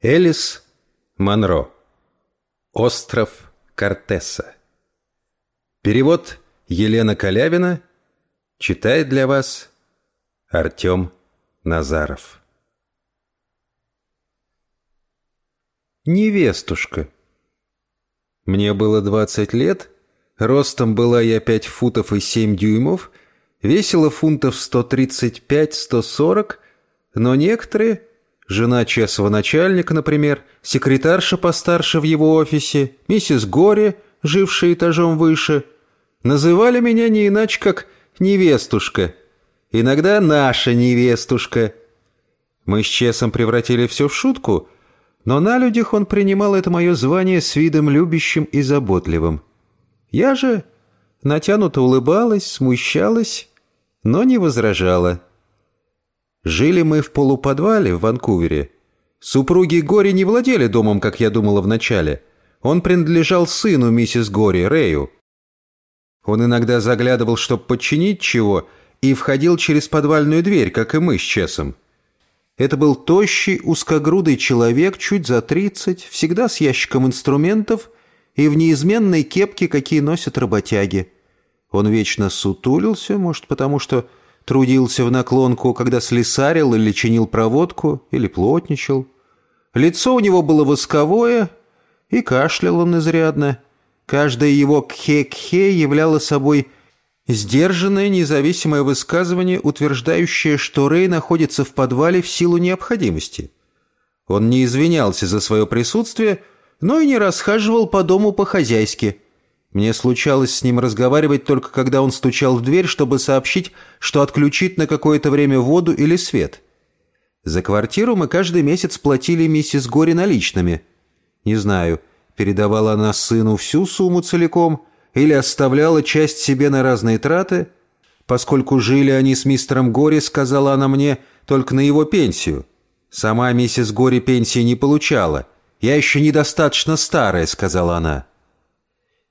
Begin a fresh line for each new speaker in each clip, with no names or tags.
Элис Монро. Остров Кортеса. Перевод Елена Калявина. Читает для вас Артем Назаров. Невестушка. Мне было 20 лет, ростом была я 5 футов и 7 дюймов, весила фунтов 135-140, но некоторые Жена честного начальника, например, секретарша постарше в его офисе, миссис Гори, жившая этажом выше, называли меня не иначе, как «невестушка». Иногда «наша невестушка». Мы с Чесом превратили все в шутку, но на людях он принимал это мое звание с видом любящим и заботливым. Я же натянуто улыбалась, смущалась, но не возражала. Жили мы в полуподвале в Ванкувере. Супруги Гори не владели домом, как я думала вначале. Он принадлежал сыну миссис Гори, Рэю. Он иногда заглядывал, чтобы подчинить чего, и входил через подвальную дверь, как и мы с Чесом. Это был тощий, узкогрудый человек, чуть за тридцать, всегда с ящиком инструментов и в неизменной кепке, какие носят работяги. Он вечно сутулился, может, потому что Трудился в наклонку, когда слесарил или чинил проводку, или плотничал. Лицо у него было восковое, и кашлял он изрядно. Каждое его кхе-кхе являло собой сдержанное независимое высказывание, утверждающее, что Рэй находится в подвале в силу необходимости. Он не извинялся за свое присутствие, но и не расхаживал по дому по-хозяйски – мне случалось с ним разговаривать только когда он стучал в дверь, чтобы сообщить, что отключит на какое-то время воду или свет. За квартиру мы каждый месяц платили миссис Гори наличными. Не знаю, передавала она сыну всю сумму целиком или оставляла часть себе на разные траты. Поскольку жили они с мистером Гори, сказала она мне, только на его пенсию. Сама миссис Гори пенсии не получала. «Я еще недостаточно старая», — сказала она.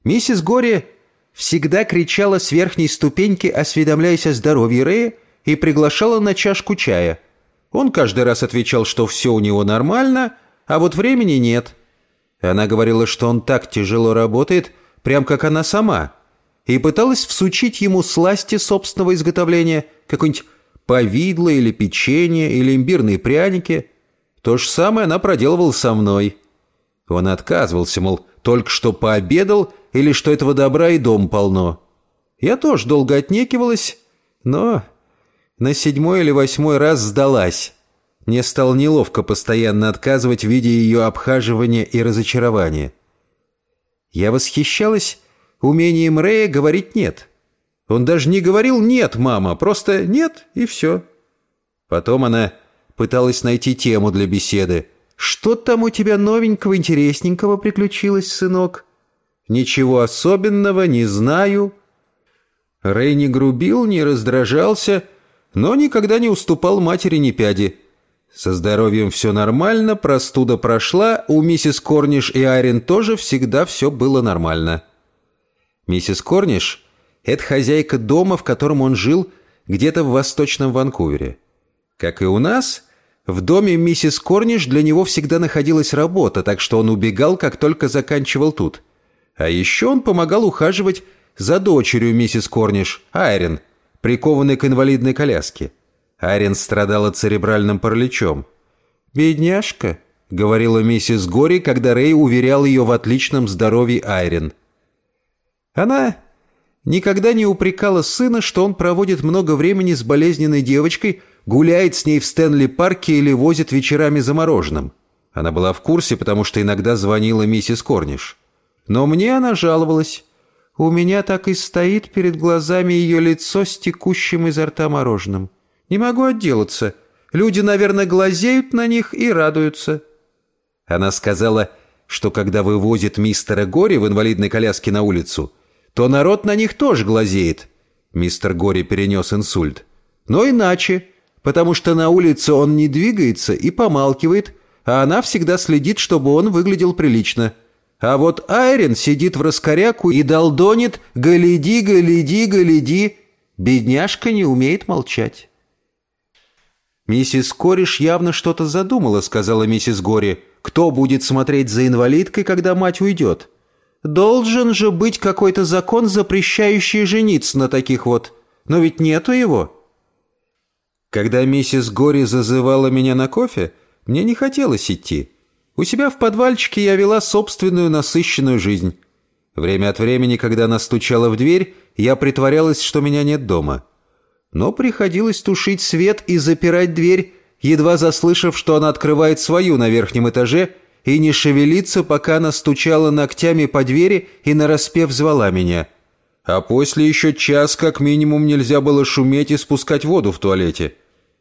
Миссис Гори всегда кричала с верхней ступеньки, осведомляясь о здоровье Рэя, и приглашала на чашку чая. Он каждый раз отвечал, что все у него нормально, а вот времени нет. Она говорила, что он так тяжело работает, прям как она сама, и пыталась всучить ему сласти собственного изготовления, какое-нибудь повидло или печенье, или имбирные пряники. То же самое она проделывала со мной. Он отказывался, мол, только что пообедал или что этого добра и дом полно. Я тоже долго отнекивалась, но на седьмой или восьмой раз сдалась. Мне стало неловко постоянно отказывать, видя ее обхаживания и разочарования. Я восхищалась умением Рэя говорить «нет». Он даже не говорил «нет, мама», просто «нет» и все. Потом она пыталась найти тему для беседы. «Что там у тебя новенького, интересненького приключилось, сынок?» Ничего особенного не знаю». Рэй не грубил, не раздражался, но никогда не уступал матери ни пяди. Со здоровьем все нормально, простуда прошла, у миссис Корниш и Айрин тоже всегда все было нормально. Миссис Корниш — это хозяйка дома, в котором он жил где-то в Восточном Ванкувере. Как и у нас, в доме миссис Корниш для него всегда находилась работа, так что он убегал, как только заканчивал тут — а еще он помогал ухаживать за дочерью миссис Корниш, Айрин, прикованной к инвалидной коляске. Айрин страдала церебральным параличом. «Бедняжка», — говорила миссис Гори, когда Рэй уверял ее в отличном здоровье Айрин. Она никогда не упрекала сына, что он проводит много времени с болезненной девочкой, гуляет с ней в Стэнли-парке или возит вечерами за мороженым. Она была в курсе, потому что иногда звонила миссис Корниш. Но мне она жаловалась. У меня так и стоит перед глазами ее лицо с текущим изо рта мороженым. Не могу отделаться. Люди, наверное, глазеют на них и радуются. Она сказала, что когда вывозит мистера Гори в инвалидной коляске на улицу, то народ на них тоже глазеет. Мистер Гори перенес инсульт. Но иначе, потому что на улице он не двигается и помалкивает, а она всегда следит, чтобы он выглядел прилично. А вот Айрин сидит в раскоряку и долдонит «Гляди, гляди, гляди». Бедняжка не умеет молчать. «Миссис Кориш явно что-то задумала», — сказала миссис Гори. кто будет смотреть за инвалидкой, когда мать уйдет? Должен же быть какой-то закон, запрещающий жениться на таких вот. Но ведь нету его. Когда миссис Гори зазывала меня на кофе, мне не хотелось идти. У себя в подвальчике я вела собственную насыщенную жизнь. Время от времени, когда она стучала в дверь, я притворялась, что меня нет дома. Но приходилось тушить свет и запирать дверь, едва заслышав, что она открывает свою на верхнем этаже, и не шевелиться, пока она стучала ногтями по двери и нараспев звала меня. А после еще час как минимум нельзя было шуметь и спускать воду в туалете.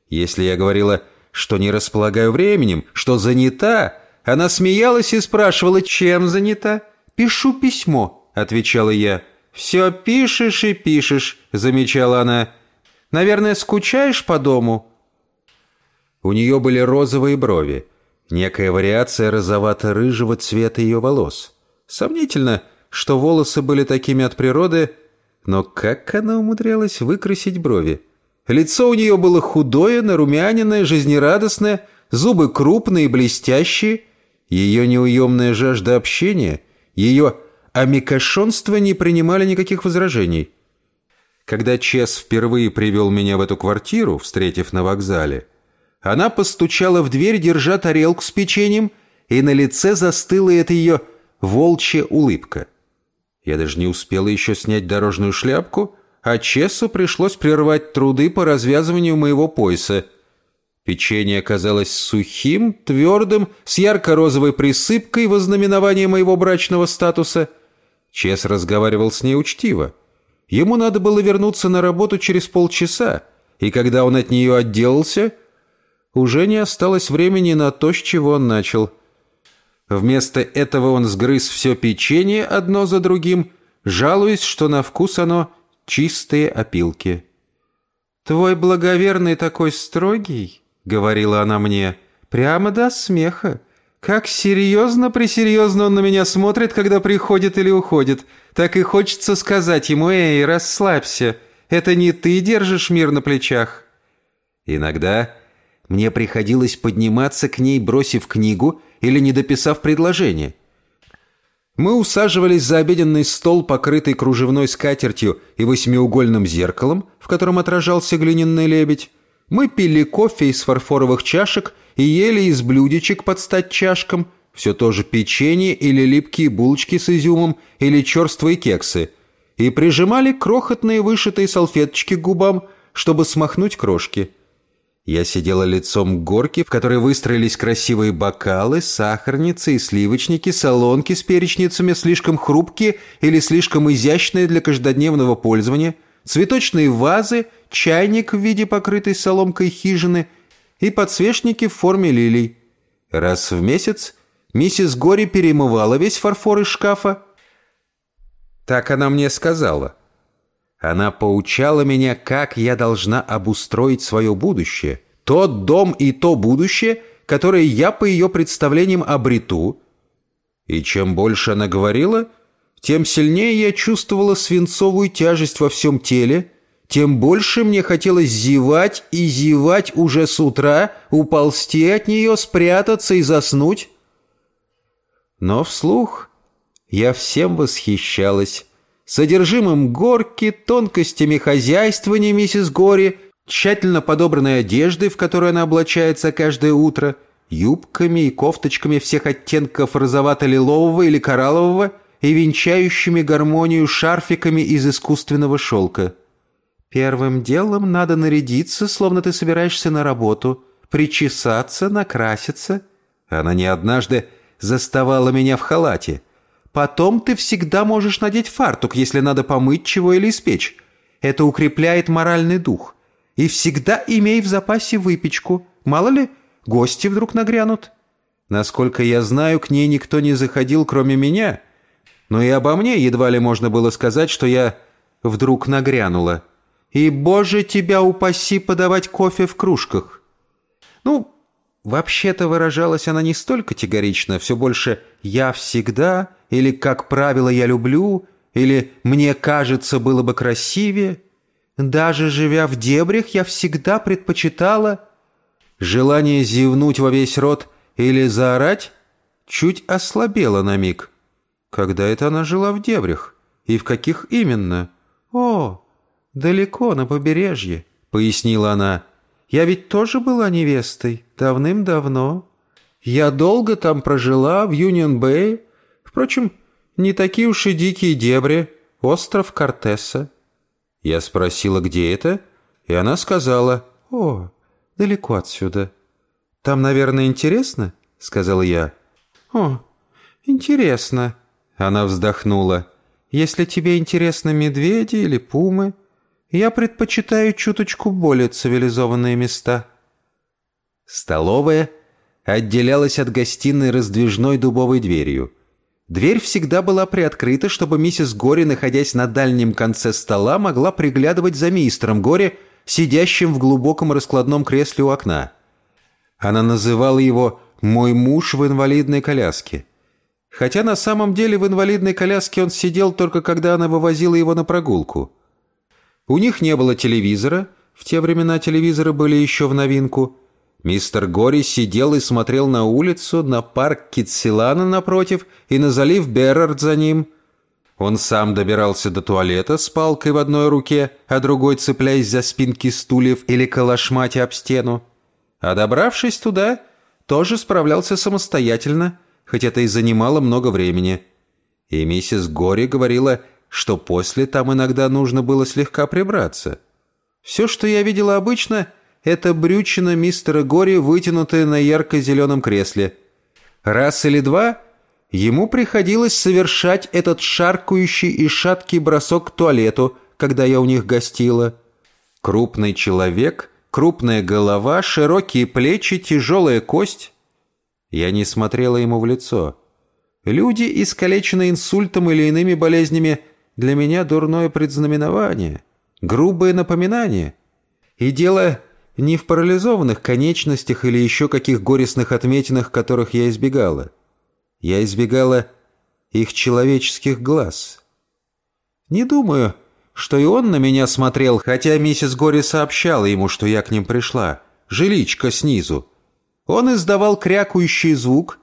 Если я говорила, что не располагаю временем, что занята, она смеялась и спрашивала, чем занята. «Пишу письмо», — отвечала я. «Все пишешь и пишешь», — замечала она. «Наверное, скучаешь по дому?» У нее были розовые брови, некая вариация розовато-рыжего цвета ее волос. Сомнительно, что волосы были такими от природы, но как она умудрялась выкрасить брови? Лицо у нее было худое, нарумяненное, жизнерадостное, зубы крупные, блестящие. Ее неуемная жажда общения, ее амикошонство не принимали никаких возражений. Когда Чес впервые привел меня в эту квартиру, встретив на вокзале, она постучала в дверь, держа тарелку с печеньем, и на лице застыла эта ее волчья улыбка. Я даже не успела еще снять дорожную шляпку — а Чессу пришлось прервать труды по развязыванию моего пояса. Печенье оказалось сухим, твердым, с ярко-розовой присыпкой во знаменование моего брачного статуса. Чес разговаривал с ней учтиво. Ему надо было вернуться на работу через полчаса, и когда он от нее отделался, уже не осталось времени на то, с чего он начал. Вместо этого он сгрыз все печенье одно за другим, жалуясь, что на вкус оно чистые опилки. «Твой благоверный такой строгий», — говорила она мне, — «прямо до смеха. Как серьезно-пресерьезно он на меня смотрит, когда приходит или уходит. Так и хочется сказать ему, эй, расслабься, это не ты держишь мир на плечах». Иногда мне приходилось подниматься к ней, бросив книгу или не дописав предложение — мы усаживались за обеденный стол, покрытый кружевной скатертью и восьмиугольным зеркалом, в котором отражался глиняный лебедь. Мы пили кофе из фарфоровых чашек и ели из блюдечек под стать чашкам, все тоже печенье или липкие булочки с изюмом или черствые кексы, и прижимали крохотные вышитые салфеточки к губам, чтобы смахнуть крошки. Я сидела лицом к горке, в которой выстроились красивые бокалы, сахарницы и сливочники, солонки с перечницами, слишком хрупкие или слишком изящные для каждодневного пользования, цветочные вазы, чайник в виде покрытой соломкой хижины и подсвечники в форме лилий. Раз в месяц миссис Гори перемывала весь фарфор из шкафа. Так она мне сказала. Она поучала меня, как я должна обустроить свое будущее. Тот дом и то будущее, которое я по ее представлениям обрету. И чем больше она говорила, тем сильнее я чувствовала свинцовую тяжесть во всем теле, тем больше мне хотелось зевать и зевать уже с утра, уползти от нее, спрятаться и заснуть. Но вслух я всем восхищалась, содержимым горки, тонкостями хозяйствования миссис Гори, тщательно подобранной одеждой, в которую она облачается каждое утро, юбками и кофточками всех оттенков розовато-лилового или кораллового и венчающими гармонию шарфиками из искусственного шелка. Первым делом надо нарядиться, словно ты собираешься на работу, причесаться, накраситься. Она не однажды заставала меня в халате — Потом ты всегда можешь надеть фартук, если надо помыть чего или испечь. Это укрепляет моральный дух. И всегда имей в запасе выпечку. Мало ли, гости вдруг нагрянут. Насколько я знаю, к ней никто не заходил, кроме меня. Но и обо мне едва ли можно было сказать, что я вдруг нагрянула. И, боже, тебя упаси подавать кофе в кружках. Ну, вообще-то выражалась она не столь категорично, все больше «я всегда», или «как правило я люблю», или «мне кажется было бы красивее». Даже живя в дебрях, я всегда предпочитала... Желание зевнуть во весь рот или заорать чуть ослабела на миг. Когда это она жила в дебрях? И в каких именно? О, далеко, на побережье, пояснила она. Я ведь тоже была невестой, давным-давно. Я долго там прожила, в Юнион-Бэй. Впрочем, не такие уж и дикие дебри. Остров Кортеса. Я спросила, где это, и она сказала, «О, далеко отсюда». «Там, наверное, интересно?» — сказал я. «О, интересно», — она вздохнула. «Если тебе интересны медведи или пумы, я предпочитаю чуточку более цивилизованные места». Столовая отделялась от гостиной раздвижной дубовой дверью. Дверь всегда была приоткрыта, чтобы миссис Гори, находясь на дальнем конце стола, могла приглядывать за мистером Гори, сидящим в глубоком раскладном кресле у окна. Она называла его «мой муж в инвалидной коляске». Хотя на самом деле в инвалидной коляске он сидел только когда она вывозила его на прогулку. У них не было телевизора, в те времена телевизоры были еще в новинку – Мистер Гори сидел и смотрел на улицу, на парк Китсилана напротив и на залив Беррард за ним. Он сам добирался до туалета с палкой в одной руке, а другой цепляясь за спинки стульев или калашмате об стену. А добравшись туда, тоже справлялся самостоятельно, хоть это и занимало много времени. И миссис Гори говорила, что после там иногда нужно было слегка прибраться. Все, что я видела обычно — это брючина мистера Гори, вытянутая на ярко-зеленом кресле. Раз или два ему приходилось совершать этот шаркающий и шаткий бросок к туалету, когда я у них гостила. Крупный человек, крупная голова, широкие плечи, тяжелая кость. Я не смотрела ему в лицо. Люди, искалеченные инсультом или иными болезнями, для меня дурное предзнаменование, грубое напоминание. И дело не в парализованных конечностях или еще каких горестных отметинах, которых я избегала. Я избегала их человеческих глаз. Не думаю, что и он на меня смотрел, хотя миссис Гори сообщала ему, что я к ним пришла. Жиличка снизу. Он издавал крякающий звук,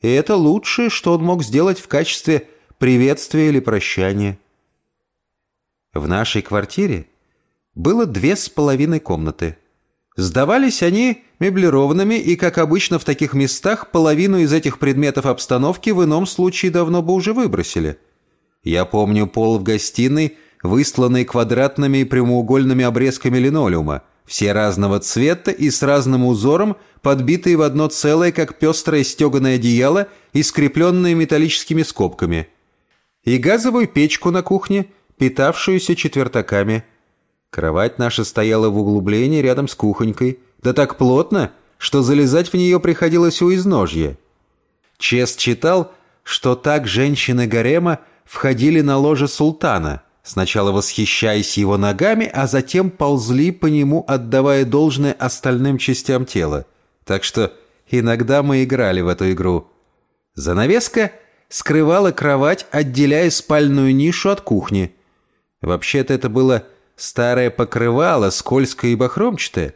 и это лучшее, что он мог сделать в качестве приветствия или прощания. В нашей квартире было две с половиной комнаты – Сдавались они меблированными, и, как обычно в таких местах, половину из этих предметов обстановки в ином случае давно бы уже выбросили. Я помню пол в гостиной, выстланный квадратными и прямоугольными обрезками линолеума, все разного цвета и с разным узором, подбитые в одно целое, как пестрое стеганое одеяло и скрепленные металлическими скобками. И газовую печку на кухне, питавшуюся четвертаками – Кровать наша стояла в углублении рядом с кухонькой, да так плотно, что залезать в нее приходилось у изножья. Чест читал, что так женщины гарема входили на ложе султана, сначала восхищаясь его ногами, а затем ползли по нему, отдавая должное остальным частям тела. Так что иногда мы играли в эту игру. Занавеска скрывала кровать, отделяя спальную нишу от кухни. Вообще-то это было Старое покрывало, скользкое и бахромчатое.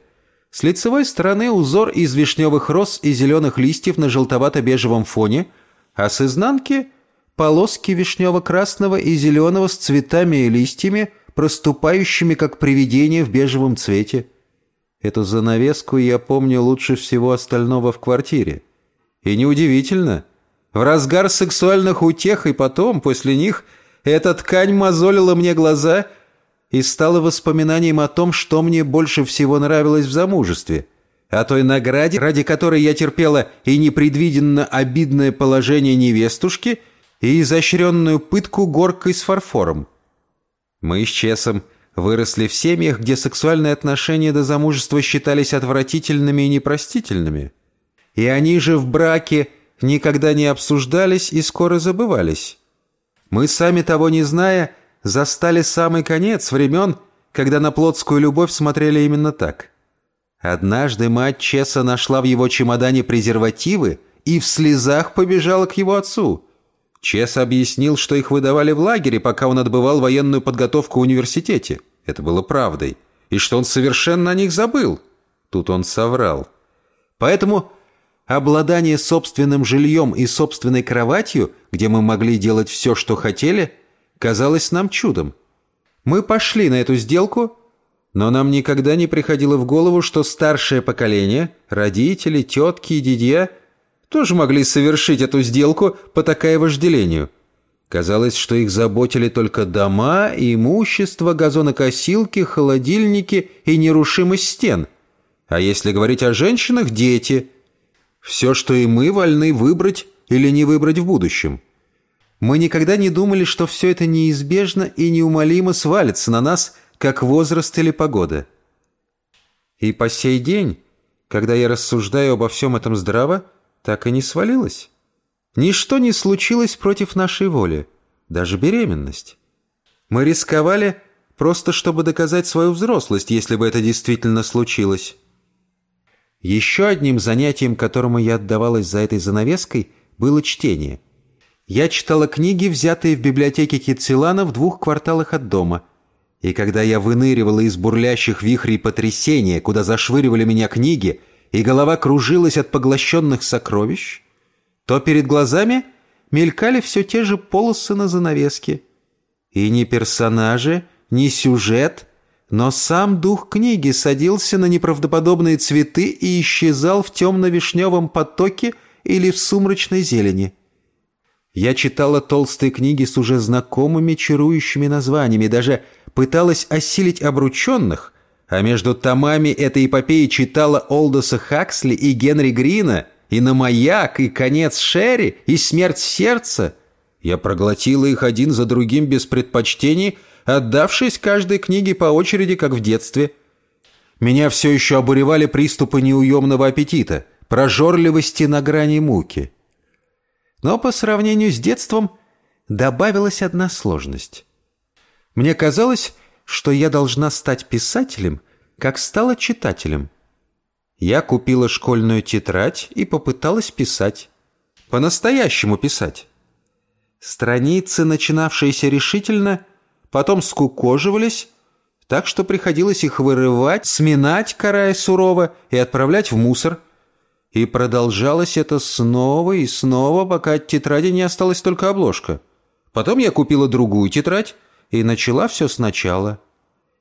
С лицевой стороны узор из вишневых роз и зеленых листьев на желтовато-бежевом фоне, а с изнанки — полоски вишнево-красного и зеленого с цветами и листьями, проступающими как привидения в бежевом цвете. Эту занавеску я помню лучше всего остального в квартире. И неудивительно. В разгар сексуальных утех и потом, после них, эта ткань мозолила мне глаза — и стало воспоминанием о том, что мне больше всего нравилось в замужестве, о той награде, ради которой я терпела и непредвиденно обидное положение невестушки и изощренную пытку горкой с фарфором. Мы с Чесом выросли в семьях, где сексуальные отношения до замужества считались отвратительными и непростительными. И они же в браке никогда не обсуждались и скоро забывались. Мы, сами того не зная, застали самый конец времен, когда на плотскую любовь смотрели именно так. Однажды мать Чеса нашла в его чемодане презервативы и в слезах побежала к его отцу. Чес объяснил, что их выдавали в лагере, пока он отбывал военную подготовку в университете. Это было правдой. И что он совершенно о них забыл. Тут он соврал. Поэтому обладание собственным жильем и собственной кроватью, где мы могли делать все, что хотели, казалось нам чудом. Мы пошли на эту сделку, но нам никогда не приходило в голову, что старшее поколение, родители, тетки и дядья, тоже могли совершить эту сделку по такая вожделению. Казалось, что их заботили только дома, имущество, газонокосилки, холодильники и нерушимость стен. А если говорить о женщинах – дети. Все, что и мы вольны выбрать или не выбрать в будущем. Мы никогда не думали, что все это неизбежно и неумолимо свалится на нас, как возраст или погода. И по сей день, когда я рассуждаю обо всем этом здраво, так и не свалилось. Ничто не случилось против нашей воли, даже беременность. Мы рисковали просто чтобы доказать свою взрослость, если бы это действительно случилось. Еще одним занятием, которому я отдавалась за этой занавеской, было чтение. Я читала книги, взятые в библиотеке Китсилана в двух кварталах от дома. И когда я выныривала из бурлящих вихрей потрясения, куда зашвыривали меня книги, и голова кружилась от поглощенных сокровищ, то перед глазами мелькали все те же полосы на занавеске. И ни персонажи, ни сюжет, но сам дух книги садился на неправдоподобные цветы и исчезал в темно-вишневом потоке или в сумрачной зелени. Я читала толстые книги с уже знакомыми чарующими названиями, даже пыталась осилить обрученных, а между томами этой эпопеи читала Олдоса Хаксли и Генри Грина — и на маяк, и конец Шерри, и смерть сердца. Я проглотила их один за другим без предпочтений, отдавшись каждой книге по очереди, как в детстве. Меня все еще обуревали приступы неуемного аппетита, прожорливости на грани муки. Но по сравнению с детством добавилась одна сложность. Мне казалось, что я должна стать писателем, как стала читателем. Я купила школьную тетрадь и попыталась писать. По-настоящему писать. Страницы, начинавшиеся решительно, потом скукоживались, так что приходилось их вырывать, сминать, карая сурово, и отправлять в мусор. И продолжалось это снова и снова, пока от тетради не осталась только обложка. Потом я купила другую тетрадь и начала все сначала.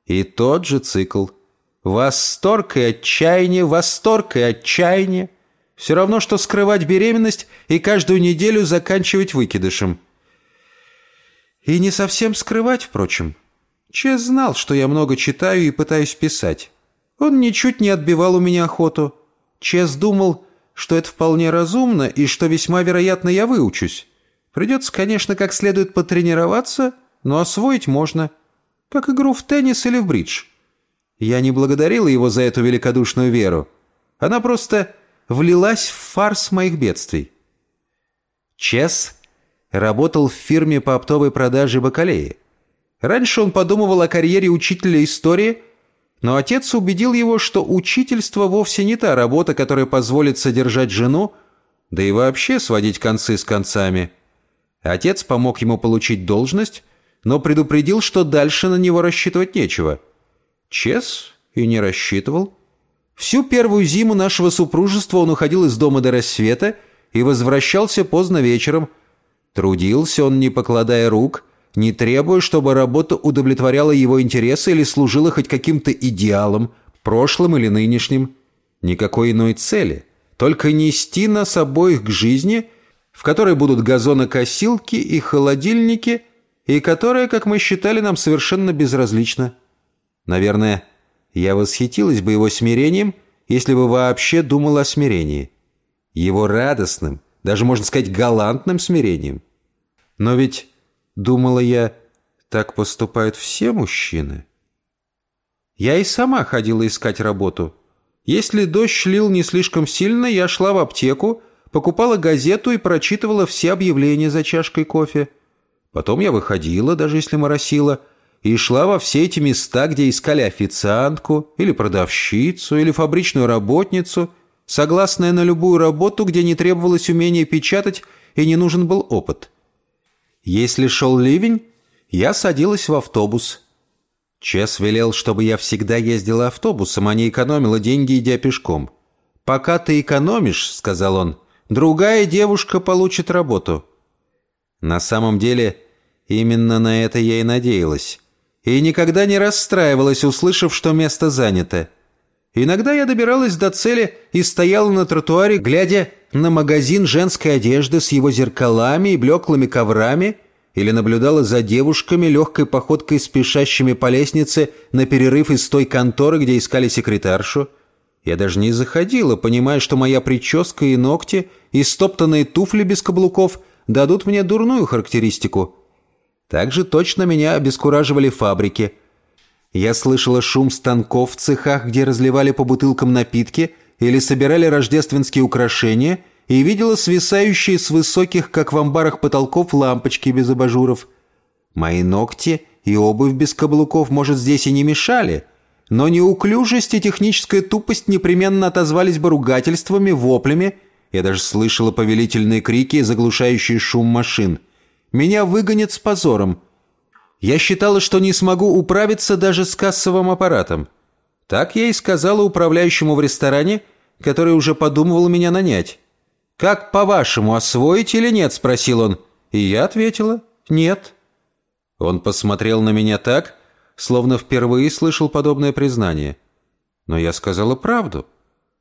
И тот же цикл – Восторг и отчаяние, восторг и отчаяние. Все равно, что скрывать беременность и каждую неделю заканчивать выкидышем. И не совсем скрывать, впрочем. Чес знал, что я много читаю и пытаюсь писать. Он ничуть не отбивал у меня охоту. Чес думал, что это вполне разумно и что весьма вероятно я выучусь. Придется, конечно, как следует потренироваться, но освоить можно. Как игру в теннис или в бридж. Я не благодарила его за эту великодушную веру. Она просто влилась в фарс моих бедствий. Чес работал в фирме по оптовой продаже бакалеи. Раньше он подумывал о карьере учителя истории, но отец убедил его, что учительство вовсе не та работа, которая позволит содержать жену, да и вообще сводить концы с концами. Отец помог ему получить должность, но предупредил, что дальше на него рассчитывать нечего – Чес и не рассчитывал. Всю первую зиму нашего супружества он уходил из дома до рассвета и возвращался поздно вечером. Трудился он, не покладая рук, не требуя, чтобы работа удовлетворяла его интересы или служила хоть каким-то идеалом, прошлым или нынешним. Никакой иной цели, только нести нас обоих к жизни, в которой будут газонокосилки и холодильники, и которая, как мы считали, нам совершенно безразлична. Наверное, я восхитилась бы его смирением, если бы вообще думала о смирении. Его радостным, даже, можно сказать, галантным смирением. Но ведь, думала я, так поступают все мужчины. Я и сама ходила искать работу. Если дождь лил не слишком сильно, я шла в аптеку, покупала газету и прочитывала все объявления за чашкой кофе. Потом я выходила, даже если моросила, и шла во все эти места, где искали официантку, или продавщицу, или фабричную работницу, согласная на любую работу, где не требовалось умение печатать и не нужен был опыт. Если шел ливень, я садилась в автобус. Чес велел, чтобы я всегда ездила автобусом, а не экономила деньги, идя пешком. «Пока ты экономишь, — сказал он, — другая девушка получит работу». На самом деле, именно на это я и надеялась. И никогда не расстраивалась, услышав, что место занято. Иногда я добиралась до цели и стояла на тротуаре, глядя на магазин женской одежды с его зеркалами и блеклыми коврами, или наблюдала за девушками, легкой походкой спешащими по лестнице на перерыв из той конторы, где искали секретаршу. Я даже не заходила, понимая, что моя прическа и ногти и стоптанные туфли без каблуков дадут мне дурную характеристику. Также точно меня обескураживали фабрики. Я слышала шум станков в цехах, где разливали по бутылкам напитки или собирали рождественские украшения – и видела свисающие с высоких, как в амбарах потолков, лампочки без абажуров. Мои ногти и обувь без каблуков, может, здесь и не мешали, но неуклюжесть и техническая тупость непременно отозвались бы ругательствами, воплями. Я даже слышала повелительные крики, заглушающие шум машин. Меня выгонят с позором. Я считала, что не смогу управиться даже с кассовым аппаратом. Так я и сказала управляющему в ресторане, который уже подумывал меня нанять. «Как, по-вашему, освоить или нет?» – спросил он. И я ответила «нет». Он посмотрел на меня так, словно впервые слышал подобное признание. Но я сказала правду.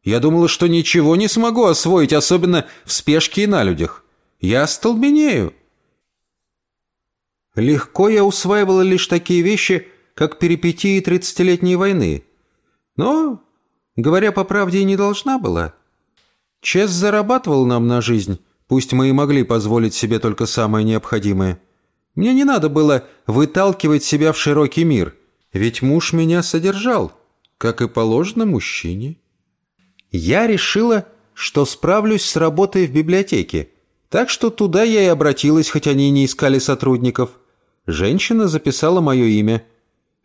Я думала, что ничего не смогу освоить, особенно в спешке и на людях. Я остолбенею. Легко я усваивала лишь такие вещи, как перипетии тридцатилетней войны. Но, говоря по правде, и не должна была. Чес зарабатывал нам на жизнь, пусть мы и могли позволить себе только самое необходимое. Мне не надо было выталкивать себя в широкий мир, ведь муж меня содержал, как и положено мужчине. Я решила, что справлюсь с работой в библиотеке, так что туда я и обратилась, хоть они и не искали сотрудников. Женщина записала мое имя.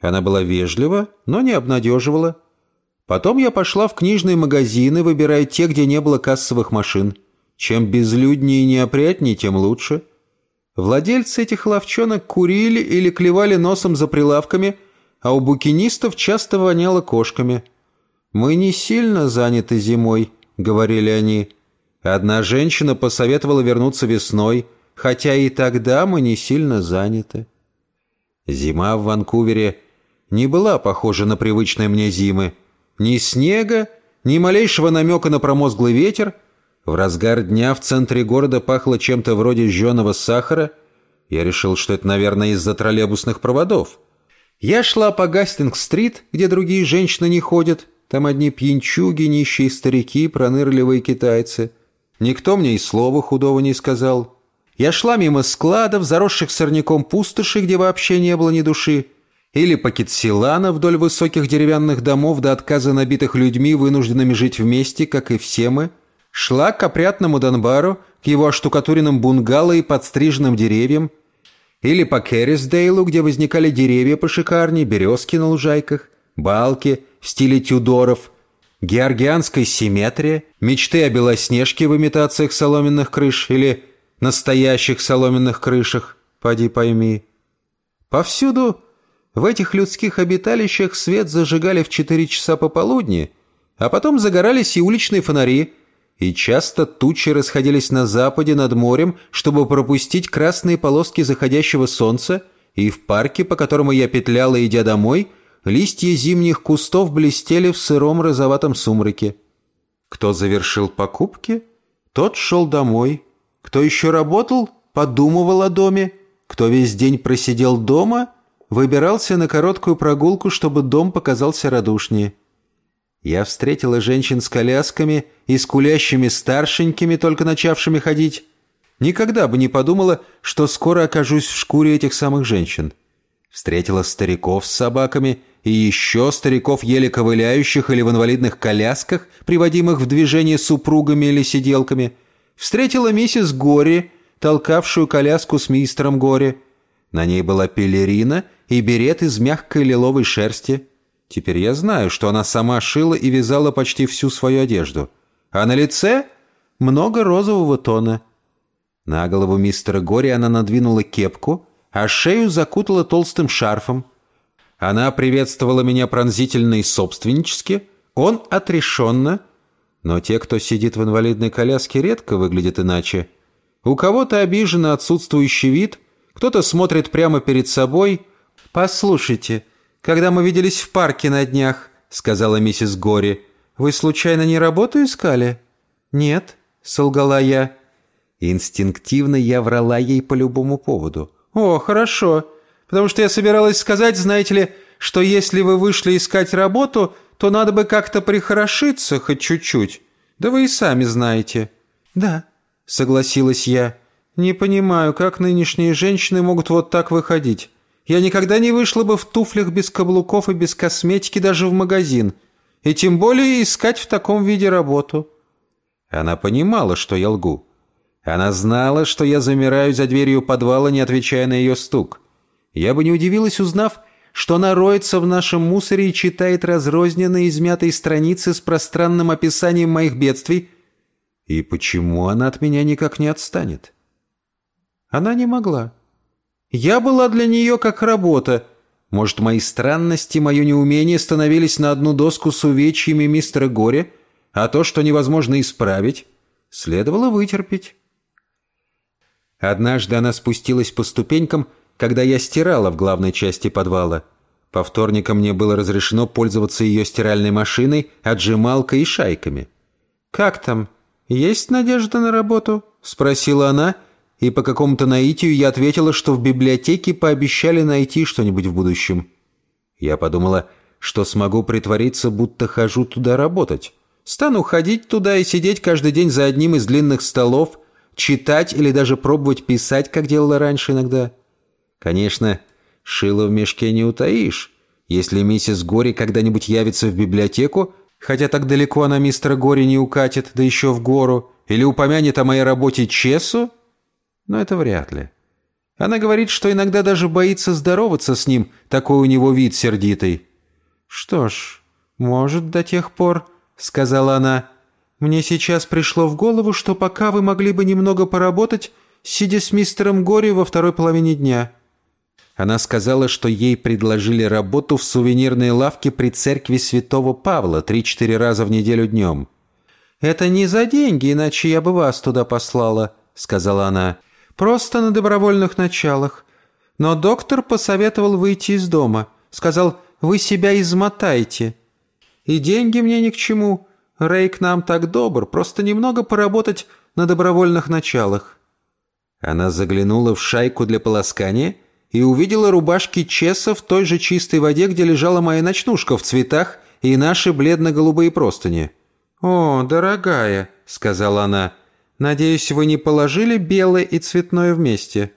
Она была вежлива, но не обнадеживала. Потом я пошла в книжные магазины, выбирая те, где не было кассовых машин. Чем безлюднее и неопрятнее, тем лучше. Владельцы этих ловчонок курили или клевали носом за прилавками, а у букинистов часто воняло кошками. «Мы не сильно заняты зимой», — говорили они. Одна женщина посоветовала вернуться весной, хотя и тогда мы не сильно заняты. Зима в Ванкувере не была похожа на привычные мне зимы. Ни снега, ни малейшего намека на промозглый ветер. В разгар дня в центре города пахло чем-то вроде жженого сахара. Я решил, что это, наверное, из-за троллейбусных проводов. Я шла по Гастинг-стрит, где другие женщины не ходят. Там одни пьянчуги, нищие старики, пронырливые китайцы. Никто мне и слова худого не сказал. Я шла мимо складов, заросших сорняком пустоши, где вообще не было ни души или Пакетсилана вдоль высоких деревянных домов до отказа набитых людьми, вынужденными жить вместе, как и все мы, шла к опрятному Донбару, к его оштукатуренным бунгало и подстриженным деревьям, или по Керрисдейлу, где возникали деревья пошикарней, березки на лужайках, балки в стиле Тюдоров, георгианская симметрия, мечты о белоснежке в имитациях соломенных крыш или настоящих соломенных крышах, поди пойми. Повсюду в этих людских обиталищах свет зажигали в 4 часа пополудни, а потом загорались и уличные фонари, и часто тучи расходились на западе над морем, чтобы пропустить красные полоски заходящего солнца, и в парке, по которому я петляла, идя домой, листья зимних кустов блестели в сыром розоватом сумраке. Кто завершил покупки, тот шел домой. Кто еще работал, подумывал о доме. Кто весь день просидел дома — выбирался на короткую прогулку, чтобы дом показался радушнее. Я встретила женщин с колясками и с кулящими старшенькими, только начавшими ходить. Никогда бы не подумала, что скоро окажусь в шкуре этих самых женщин. Встретила стариков с собаками и еще стариков, еле ковыляющих или в инвалидных колясках, приводимых в движение супругами или сиделками. Встретила миссис Гори, толкавшую коляску с мистером Гори. На ней была пелерина — и берет из мягкой лиловой шерсти. Теперь я знаю, что она сама шила и вязала почти всю свою одежду. А на лице много розового тона. На голову мистера Гори она надвинула кепку, а шею закутала толстым шарфом. Она приветствовала меня пронзительно и собственнически, он отрешенно. Но те, кто сидит в инвалидной коляске, редко выглядят иначе. У кого-то обиженно отсутствующий вид, кто-то смотрит прямо перед собой. «Послушайте, когда мы виделись в парке на днях», — сказала миссис Гори, — «вы случайно не работу искали?» «Нет», — солгала я. Инстинктивно я врала ей по любому поводу. «О, хорошо. Потому что я собиралась сказать, знаете ли, что если вы вышли искать работу, то надо бы как-то прихорошиться хоть чуть-чуть. Да вы и сами знаете». «Да», — согласилась я. «Не понимаю, как нынешние женщины могут вот так выходить. Я никогда не вышла бы в туфлях без каблуков и без косметики даже в магазин. И тем более искать в таком виде работу». Она понимала, что я лгу. Она знала, что я замираю за дверью подвала, не отвечая на ее стук. Я бы не удивилась, узнав, что она роется в нашем мусоре и читает разрозненные измятые страницы с пространным описанием моих бедствий. И почему она от меня никак не отстанет? Она не могла. Я была для нее как работа. Может, мои странности, мое неумение становились на одну доску с увечьями мистера Горе, а то, что невозможно исправить, следовало вытерпеть. Однажды она спустилась по ступенькам, когда я стирала в главной части подвала. По вторникам мне было разрешено пользоваться ее стиральной машиной, отжималкой и шайками. «Как там? Есть надежда на работу?» — спросила она, и по какому-то наитию я ответила, что в библиотеке пообещали найти что-нибудь в будущем. Я подумала, что смогу притвориться, будто хожу туда работать. Стану ходить туда и сидеть каждый день за одним из длинных столов — читать или даже пробовать писать, как делала раньше иногда. Конечно, шило в мешке не утаишь. Если миссис Гори когда-нибудь явится в библиотеку, хотя так далеко она мистера Гори не укатит, да еще в гору, или упомянет о моей работе Чессу, но это вряд ли. Она говорит, что иногда даже боится здороваться с ним, такой у него вид сердитый. «Что ж, может, до тех пор», — сказала она, — мне сейчас пришло в голову, что пока вы могли бы немного поработать, сидя с мистером Гори во второй половине дня». Она сказала, что ей предложили работу в сувенирной лавке при церкви святого Павла три-четыре раза в неделю днем. «Это не за деньги, иначе я бы вас туда послала», — сказала она. «Просто на добровольных началах. Но доктор посоветовал выйти из дома. Сказал, вы себя измотаете. И деньги мне ни к чему. Рэй к нам так добр, просто немного поработать на добровольных началах». Она заглянула в шайку для полоскания и увидела рубашки Чесса в той же чистой воде, где лежала моя ночнушка в цветах и наши бледно-голубые простыни. «О, дорогая», — сказала она, — «надеюсь, вы не положили белое и цветное вместе?»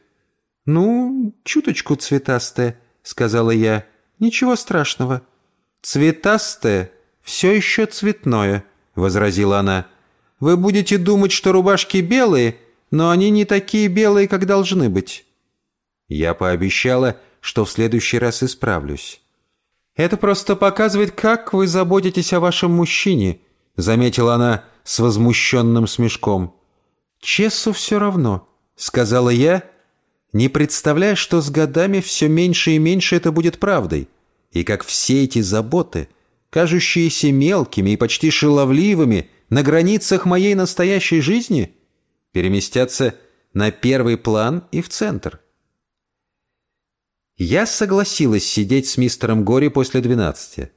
«Ну, чуточку цветастое», — сказала я. «Ничего страшного». «Цветастое, все еще цветное», — возразила она. «Вы будете думать, что рубашки белые, но они не такие белые, как должны быть». Я пообещала, что в следующий раз исправлюсь. «Это просто показывает, как вы заботитесь о вашем мужчине», — заметила она с возмущенным смешком. «Чессу все равно», — сказала я, не представляя, что с годами все меньше и меньше это будет правдой, и как все эти заботы — кажущиеся мелкими и почти шаловливыми на границах моей настоящей жизни, переместятся на первый план и в центр. Я согласилась сидеть с мистером Гори после двенадцати.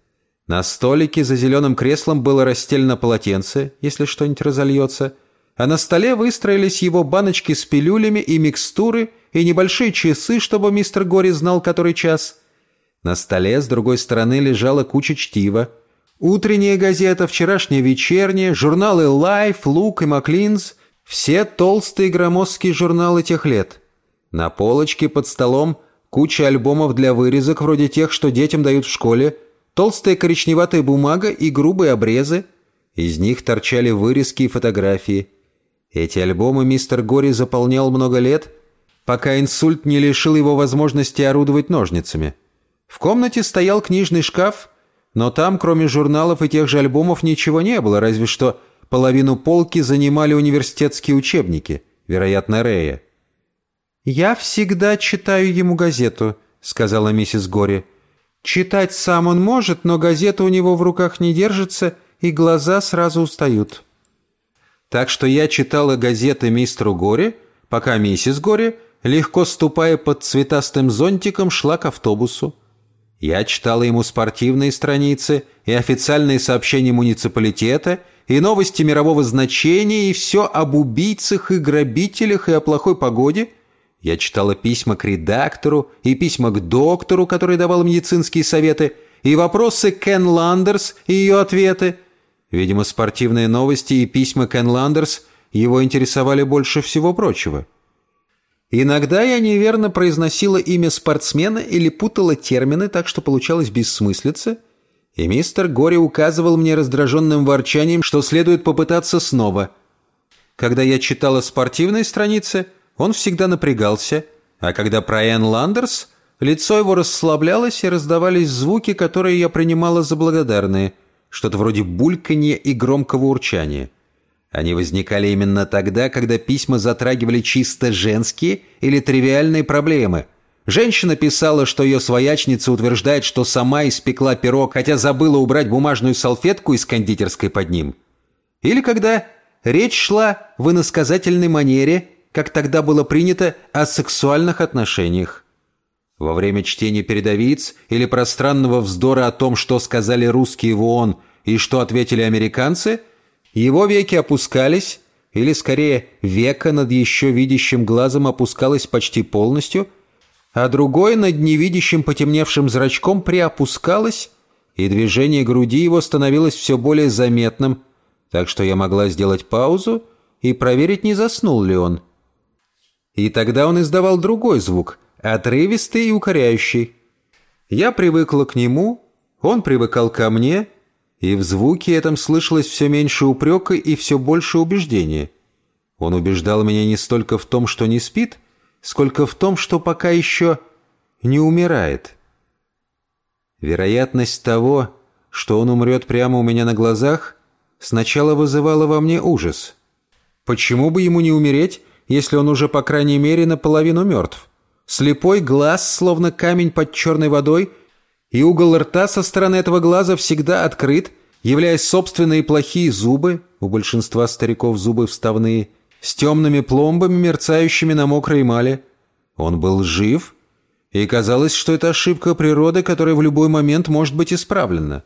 На столике за зеленым креслом было расстелено полотенце, если что-нибудь разольется, а на столе выстроились его баночки с пилюлями и микстуры и небольшие часы, чтобы мистер Гори знал, который час – на столе с другой стороны лежала куча чтива. Утренняя газета, вчерашняя вечерняя, журналы Life, Look и Маклинс – все толстые громоздкие журналы тех лет. На полочке под столом куча альбомов для вырезок, вроде тех, что детям дают в школе, толстая коричневатая бумага и грубые обрезы. Из них торчали вырезки и фотографии. Эти альбомы мистер Гори заполнял много лет, пока инсульт не лишил его возможности орудовать ножницами. В комнате стоял книжный шкаф, но там, кроме журналов и тех же альбомов, ничего не было, разве что половину полки занимали университетские учебники, вероятно, Рея. «Я всегда читаю ему газету», — сказала миссис Гори. «Читать сам он может, но газета у него в руках не держится, и глаза сразу устают. Так что я читала газеты мистеру Горе, пока миссис Горе, легко ступая под цветастым зонтиком, шла к автобусу. Я читала ему спортивные страницы и официальные сообщения муниципалитета, и новости мирового значения, и все об убийцах и грабителях и о плохой погоде. Я читала письма к редактору и письма к доктору, который давал медицинские советы, и вопросы Кен Ландерс и ее ответы – Видимо, спортивные новости и письма Кен Ландерс его интересовали больше всего прочего. Иногда я неверно произносила имя спортсмена или путала термины, так что получалось бессмыслица, и мистер Гори указывал мне раздраженным ворчанием, что следует попытаться снова. Когда я читала спортивные страницы, он всегда напрягался, а когда про Энн Ландерс, лицо его расслаблялось и раздавались звуки, которые я принимала за благодарные – что-то вроде бульканья и громкого урчания. Они возникали именно тогда, когда письма затрагивали чисто женские или тривиальные проблемы. Женщина писала, что ее своячница утверждает, что сама испекла пирог, хотя забыла убрать бумажную салфетку из кондитерской под ним. Или когда речь шла в иносказательной манере, как тогда было принято, о сексуальных отношениях. Во время чтения передовиц или пространного вздора о том, что сказали русские в ООН и что ответили американцы, его веки опускались, или скорее века над еще видящим глазом опускалось почти полностью, а другое над невидящим потемневшим зрачком приопускалось, и движение груди его становилось все более заметным, так что я могла сделать паузу и проверить, не заснул ли он. И тогда он издавал другой звук, отрывистый и укоряющий. Я привыкла к нему, он привыкал ко мне, и в звуке этом слышалось все меньше упрека и все больше убеждения. Он убеждал меня не столько в том, что не спит, сколько в том, что пока еще не умирает. Вероятность того, что он умрет прямо у меня на глазах, сначала вызывала во мне ужас. Почему бы ему не умереть, если он уже, по крайней мере, наполовину мертв? Слепой глаз, словно камень под черной водой, и угол рта со стороны этого глаза всегда открыт, являясь собственные плохие зубы, у большинства стариков зубы вставные, с темными пломбами, мерцающими на мокрой эмали. Он был жив, и казалось, что это ошибка природы, которая в любой момент может быть исправлена.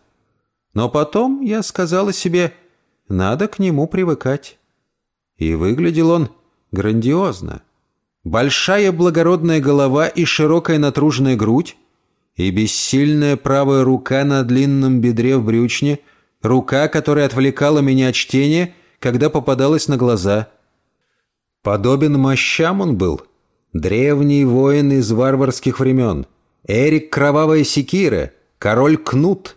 Но потом я сказала себе, надо к нему привыкать. И выглядел он грандиозно. Большая благородная голова и широкая натруженная грудь, и бессильная правая рука на длинном бедре в брючне, рука, которая отвлекала меня от чтения, когда попадалась на глаза. Подобен мощам он был. Древний воин из варварских времен. Эрик Кровавая Секира, король Кнут.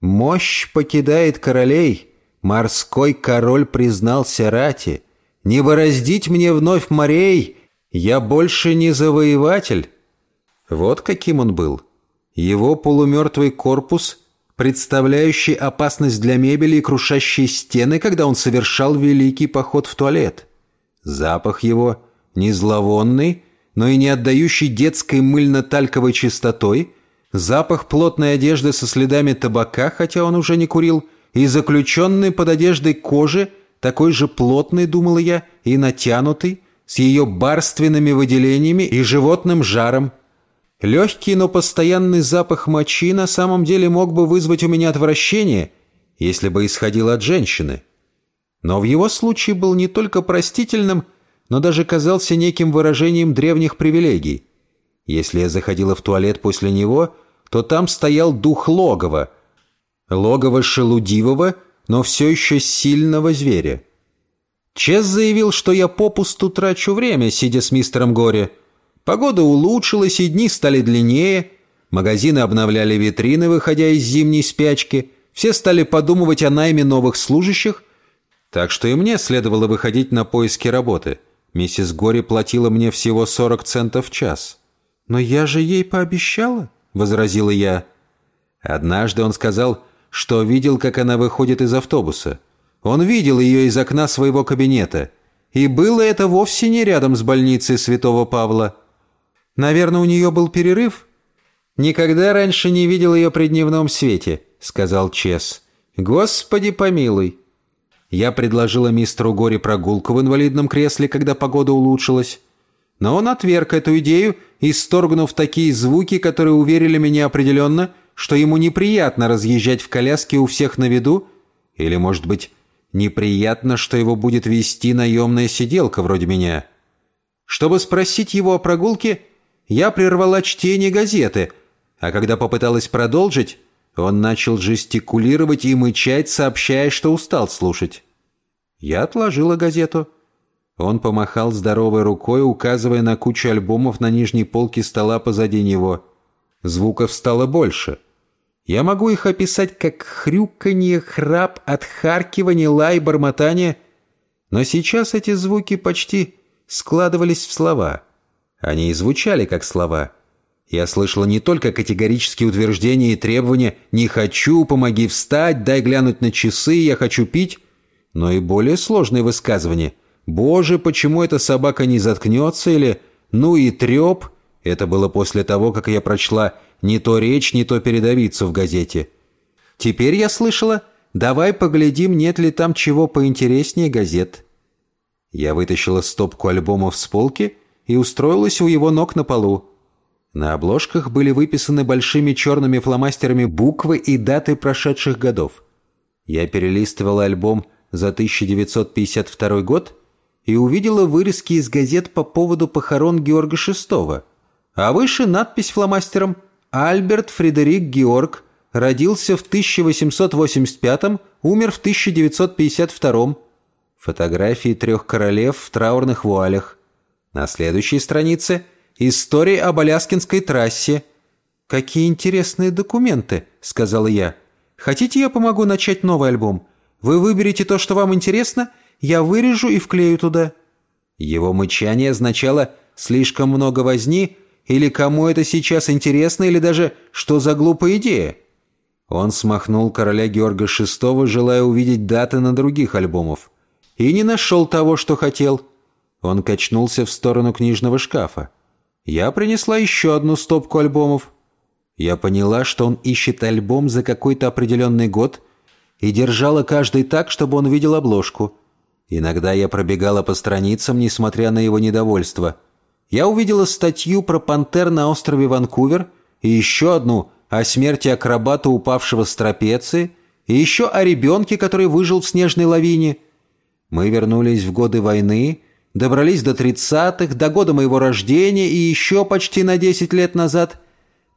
Мощь покидает королей, морской король признался рати. Не бороздить мне вновь морей — я больше не завоеватель. Вот каким он был. Его полумертвый корпус, представляющий опасность для мебели и крушащие стены, когда он совершал великий поход в туалет. Запах его не зловонный, но и не отдающий детской мыльно-тальковой чистотой, запах плотной одежды со следами табака, хотя он уже не курил, и заключенный под одеждой кожи, такой же плотный, думала я, и натянутый, с ее барственными выделениями и животным жаром. Легкий, но постоянный запах мочи на самом деле мог бы вызвать у меня отвращение, если бы исходил от женщины. Но в его случае был не только простительным, но даже казался неким выражением древних привилегий. Если я заходила в туалет после него, то там стоял дух логова. Логово шелудивого, но все еще сильного зверя. Чес заявил, что я попусту трачу время, сидя с мистером Гори. Погода улучшилась, и дни стали длиннее. Магазины обновляли витрины, выходя из зимней спячки. Все стали подумывать о найме новых служащих. Так что и мне следовало выходить на поиски работы. Миссис Гори платила мне всего 40 центов в час. «Но я же ей пообещала», — возразила я. Однажды он сказал, что видел, как она выходит из автобуса. Он видел ее из окна своего кабинета. И было это вовсе не рядом с больницей святого Павла. Наверное, у нее был перерыв? «Никогда раньше не видел ее при дневном свете», — сказал Чес. Господи помилуй. Я предложила мистеру Гори прогулку в инвалидном кресле, когда погода улучшилась. Но он отверг эту идею, исторгнув такие звуки, которые уверили меня определенно, что ему неприятно разъезжать в коляске у всех на виду, или, может быть, неприятно, что его будет вести наемная сиделка вроде меня. Чтобы спросить его о прогулке, я прервала чтение газеты, а когда попыталась продолжить, он начал жестикулировать и мычать, сообщая, что устал слушать. Я отложила газету. Он помахал здоровой рукой, указывая на кучу альбомов на нижней полке стола позади него. Звуков стало больше. Я могу их описать как хрюканье, храп, отхаркивание, лай, бормотание. Но сейчас эти звуки почти складывались в слова. Они и звучали как слова — я слышала не только категорические утверждения и требования «не хочу», «помоги встать», «дай глянуть на часы», «я хочу пить», но и более сложные высказывания «Боже, почему эта собака не заткнется?» или «Ну и треп». Это было после того, как я прочла не то речь, не то передовицу в газете. Теперь я слышала «Давай поглядим, нет ли там чего поинтереснее газет». Я вытащила стопку альбомов с полки и устроилась у его ног на полу. На обложках были выписаны большими черными фломастерами буквы и даты прошедших годов. Я перелистывал альбом за 1952 год и увидела вырезки из газет по поводу похорон Георга VI, а выше надпись фломастером «Альберт Фредерик Георг родился в 1885, умер в 1952 Фотографии трех королев в траурных вуалях. На следующей странице – История об Аляскинской трассе». «Какие интересные документы», — сказала я. «Хотите, я помогу начать новый альбом? Вы выберете то, что вам интересно, я вырежу и вклею туда». Его мычание означало «слишком много возни» или «кому это сейчас интересно» или даже «что за глупая идея». Он смахнул короля Георга VI, желая увидеть даты на других альбомах. И не нашел того, что хотел. Он качнулся в сторону книжного шкафа. Я принесла еще одну стопку альбомов. Я поняла, что он ищет альбом за какой-то определенный год и держала каждый так, чтобы он видел обложку. Иногда я пробегала по страницам, несмотря на его недовольство. Я увидела статью про пантер на острове Ванкувер и еще одну о смерти акробата, упавшего с трапеции, и еще о ребенке, который выжил в снежной лавине. Мы вернулись в годы войны, добрались до тридцатых, до года моего рождения и еще почти на десять лет назад,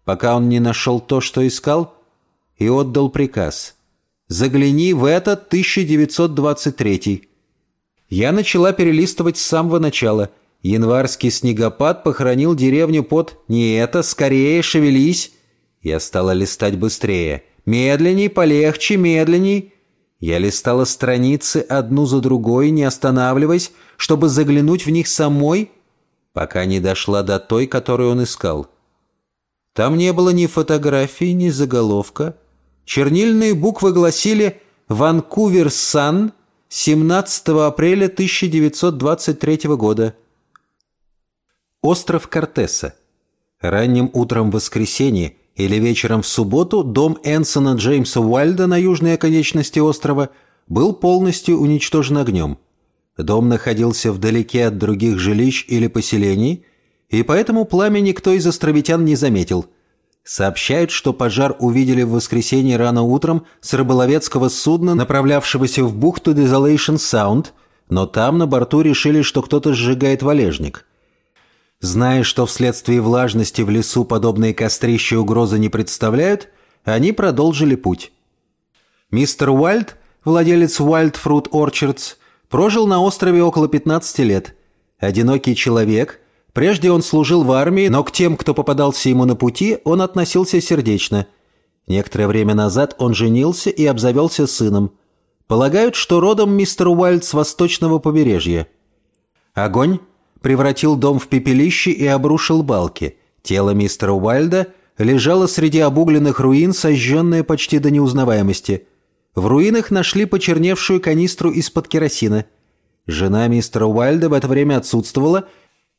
пока он не нашел то, что искал, и отдал приказ. «Загляни в этот 1923». Я начала перелистывать с самого начала. Январский снегопад похоронил деревню под «Не это, скорее, шевелись!» Я стала листать быстрее. «Медленней, полегче, медленней!» Я листала страницы одну за другой, не останавливаясь, чтобы заглянуть в них самой, пока не дошла до той, которую он искал. Там не было ни фотографии, ни заголовка. Чернильные буквы гласили «Ванкувер Сан», 17 апреля 1923 года. Остров Кортеса. Ранним утром в воскресенье или вечером в субботу дом Энсона Джеймса Уайльда на южной оконечности острова был полностью уничтожен огнем. Дом находился вдалеке от других жилищ или поселений, и поэтому пламя никто из островитян не заметил. Сообщают, что пожар увидели в воскресенье рано утром с рыболовецкого судна, направлявшегося в бухту Desolation Sound, но там на борту решили, что кто-то сжигает валежник. Зная, что вследствие влажности в лесу подобные кострища угрозы не представляют, они продолжили путь. Мистер Уайльд, владелец Wild Fruit Orchards, Прожил на острове около 15 лет. Одинокий человек. Прежде он служил в армии, но к тем, кто попадался ему на пути, он относился сердечно. Некоторое время назад он женился и обзавелся сыном. Полагают, что родом мистер Уайльд с восточного побережья. Огонь превратил дом в пепелище и обрушил балки. Тело мистера Уайльда лежало среди обугленных руин, сожженное почти до неузнаваемости – в руинах нашли почерневшую канистру из-под керосина. Жена мистера Уайльда в это время отсутствовала,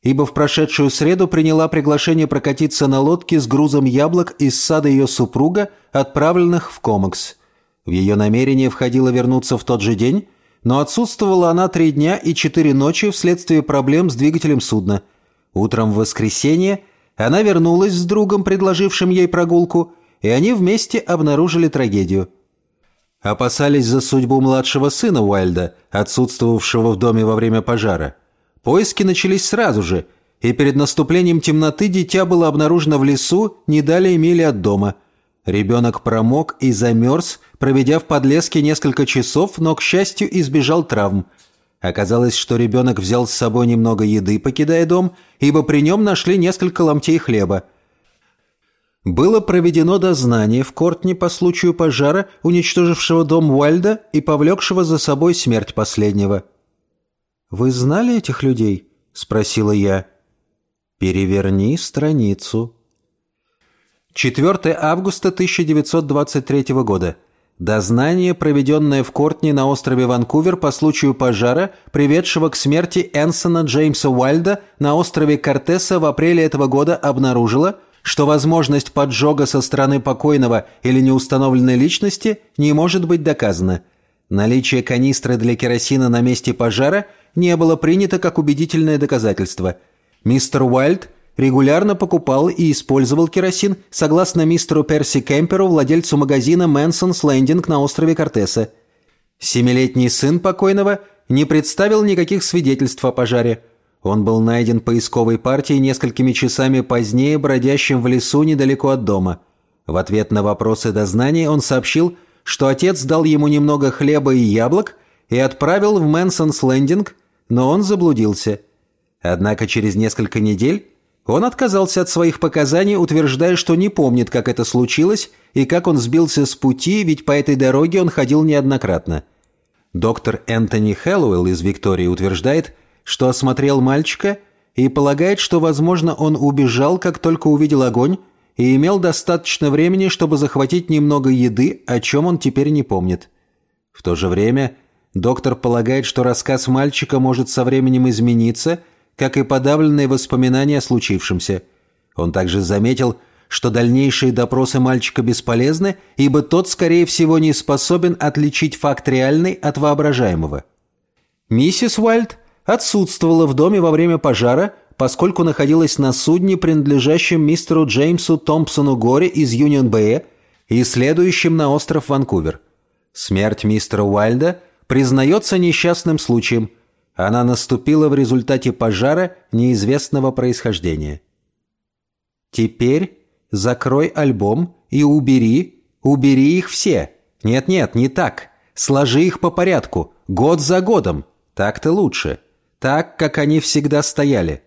ибо в прошедшую среду приняла приглашение прокатиться на лодке с грузом яблок из сада ее супруга, отправленных в Комакс. В ее намерение входило вернуться в тот же день, но отсутствовала она три дня и четыре ночи вследствие проблем с двигателем судна. Утром в воскресенье она вернулась с другом, предложившим ей прогулку, и они вместе обнаружили трагедию. Опасались за судьбу младшего сына Уайльда, отсутствовавшего в доме во время пожара. Поиски начались сразу же, и перед наступлением темноты дитя было обнаружено в лесу не далее мили от дома – Ребенок промок и замерз, проведя в подлеске несколько часов, но, к счастью, избежал травм. Оказалось, что ребенок взял с собой немного еды, покидая дом, ибо при нем нашли несколько ломтей хлеба. Было проведено дознание в Кортне по случаю пожара, уничтожившего дом Уальда и повлекшего за собой смерть последнего. «Вы знали этих людей?» – спросила я. «Переверни страницу», 4 августа 1923 года. Дознание, проведенное в Кортни на острове Ванкувер по случаю пожара, приведшего к смерти Энсона Джеймса Уайльда на острове Кортеса в апреле этого года обнаружило, что возможность поджога со стороны покойного или неустановленной личности не может быть доказана. Наличие канистры для керосина на месте пожара не было принято как убедительное доказательство. Мистер Уайльд регулярно покупал и использовал керосин, согласно мистеру Перси Кемперу, владельцу магазина «Мэнсонс Лендинг» на острове Кортеса. Семилетний сын покойного не представил никаких свидетельств о пожаре. Он был найден поисковой партией несколькими часами позднее, бродящим в лесу недалеко от дома. В ответ на вопросы дознания он сообщил, что отец дал ему немного хлеба и яблок и отправил в Мэнсонс Лендинг, но он заблудился. Однако через несколько недель он отказался от своих показаний, утверждая, что не помнит, как это случилось и как он сбился с пути, ведь по этой дороге он ходил неоднократно. Доктор Энтони Хэллоуэлл из Виктории утверждает, что осмотрел мальчика и полагает, что, возможно, он убежал, как только увидел огонь, и имел достаточно времени, чтобы захватить немного еды, о чем он теперь не помнит. В то же время доктор полагает, что рассказ мальчика может со временем измениться – как и подавленные воспоминания о случившемся. Он также заметил, что дальнейшие допросы мальчика бесполезны, ибо тот, скорее всего, не способен отличить факт реальный от воображаемого. Миссис Уайльд отсутствовала в доме во время пожара, поскольку находилась на судне, принадлежащем мистеру Джеймсу Томпсону Горе из Юнион-Бэя и следующем на остров Ванкувер. Смерть мистера Уайльда признается несчастным случаем – она наступила в результате пожара неизвестного происхождения. Теперь закрой альбом и убери, убери их все. Нет-нет, не так. Сложи их по порядку, год за годом. Так-то лучше. Так, как они всегда стояли.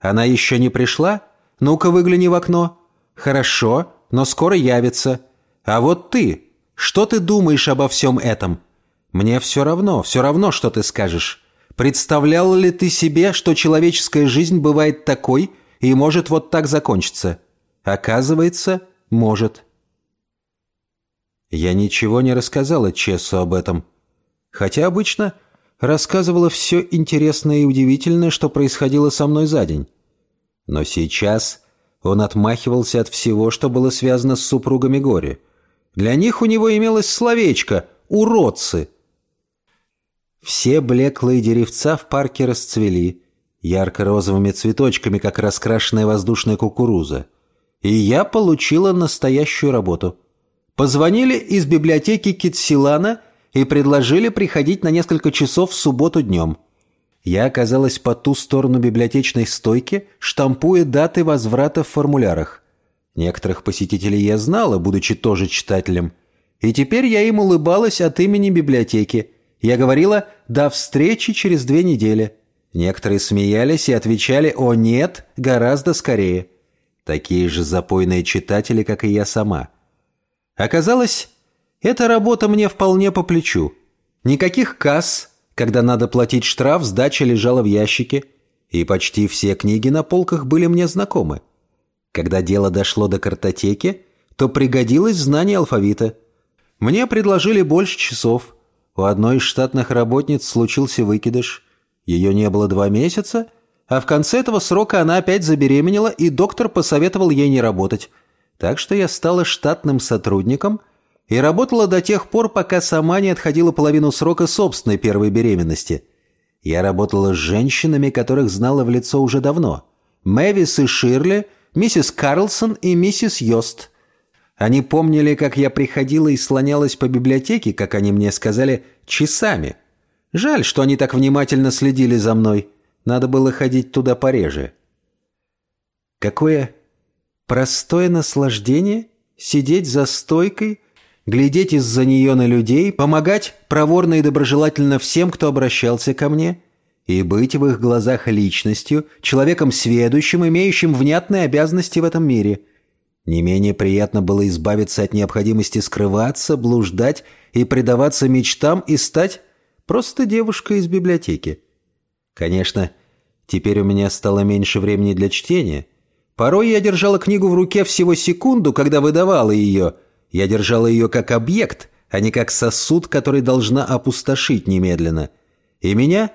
Она еще не пришла? Ну-ка выгляни в окно. Хорошо, но скоро явится. А вот ты, что ты думаешь обо всем этом? Мне все равно, все равно, что ты скажешь. Представлял ли ты себе, что человеческая жизнь бывает такой и может вот так закончиться? Оказывается, может. Я ничего не рассказала Чессу об этом. Хотя обычно рассказывала все интересное и удивительное, что происходило со мной за день. Но сейчас он отмахивался от всего, что было связано с супругами Гори. Для них у него имелось словечко «уродцы», все блеклые деревца в парке расцвели, ярко-розовыми цветочками, как раскрашенная воздушная кукуруза. И я получила настоящую работу. Позвонили из библиотеки Китсилана и предложили приходить на несколько часов в субботу днем. Я оказалась по ту сторону библиотечной стойки, штампуя даты возврата в формулярах. Некоторых посетителей я знала, будучи тоже читателем. И теперь я им улыбалась от имени библиотеки – я говорила «до встречи через две недели». Некоторые смеялись и отвечали «О нет, гораздо скорее». Такие же запойные читатели, как и я сама. Оказалось, эта работа мне вполне по плечу. Никаких касс, когда надо платить штраф, сдача лежала в ящике, и почти все книги на полках были мне знакомы. Когда дело дошло до картотеки, то пригодилось знание алфавита. Мне предложили больше часов – у одной из штатных работниц случился выкидыш. Ее не было два месяца, а в конце этого срока она опять забеременела, и доктор посоветовал ей не работать. Так что я стала штатным сотрудником
и работала до тех пор, пока сама не отходила половину срока собственной первой беременности. Я работала с женщинами, которых знала в лицо уже давно. Мэвис и Ширли, миссис Карлсон и миссис Йост. Они помнили, как я приходила и слонялась по библиотеке, как они мне сказали, часами. Жаль, что они так внимательно следили за мной. Надо было ходить туда пореже. Какое простое наслаждение сидеть за стойкой, глядеть из-за нее на людей, помогать проворно и доброжелательно всем, кто обращался ко мне, и быть в их глазах личностью, человеком сведущим, имеющим внятные обязанности в этом мире. Не менее приятно было избавиться от необходимости скрываться, блуждать и предаваться мечтам и стать просто девушкой из библиотеки. Конечно, теперь у меня стало меньше времени для чтения – Порой я держала книгу в руке всего секунду, когда выдавала ее. Я держала ее как объект, а не как сосуд, который должна опустошить немедленно. И меня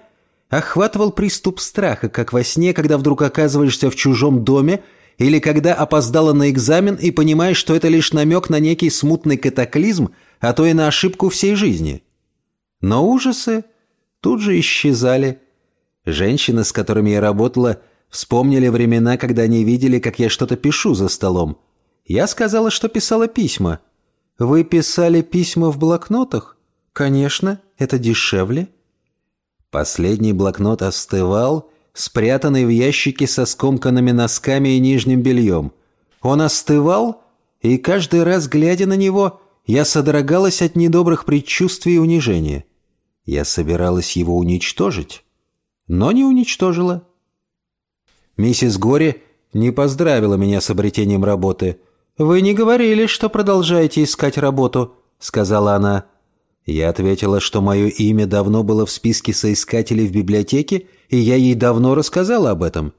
охватывал приступ страха, как во сне, когда вдруг оказываешься в чужом доме, или когда опоздала на экзамен и понимаешь, что это лишь намек на некий смутный катаклизм, а то и на ошибку всей жизни. Но ужасы тут же исчезали. Женщины, с которыми я работала, — Вспомнили времена, когда они видели, как я что-то пишу за столом. Я сказала, что писала письма. «Вы писали письма в блокнотах?» «Конечно, это дешевле». Последний блокнот остывал, спрятанный в ящике со скомканными носками и нижним бельем. Он остывал, и каждый раз, глядя на него, я содрогалась от недобрых предчувствий и унижения. Я собиралась его уничтожить, но не уничтожила. Миссис Гори не поздравила меня с обретением работы. «Вы не говорили, что продолжаете искать работу», — сказала она. Я ответила, что мое имя давно было в списке соискателей в библиотеке, и я ей давно рассказала об этом.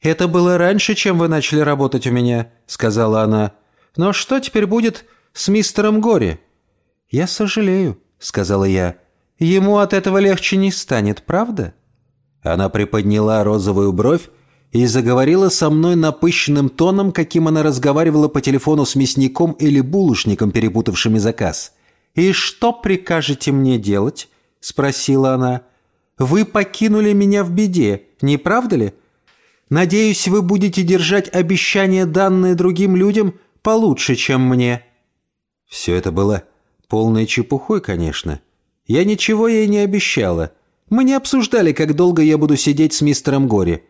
«Это было раньше, чем вы начали работать у меня», — сказала она. «Но что теперь будет с мистером Гори?» «Я сожалею», — сказала я. «Ему от этого легче не станет, правда?» Она приподняла розовую бровь и заговорила со мной напыщенным тоном, каким она разговаривала по телефону с мясником или булочником, перепутавшими заказ. «И что прикажете мне делать?» — спросила она. «Вы покинули меня в беде, не правда ли? Надеюсь, вы будете держать обещания, данные другим людям, получше, чем мне». Все это было полной чепухой, конечно. Я ничего ей не обещала. Мы не обсуждали, как долго я буду сидеть с мистером Гори.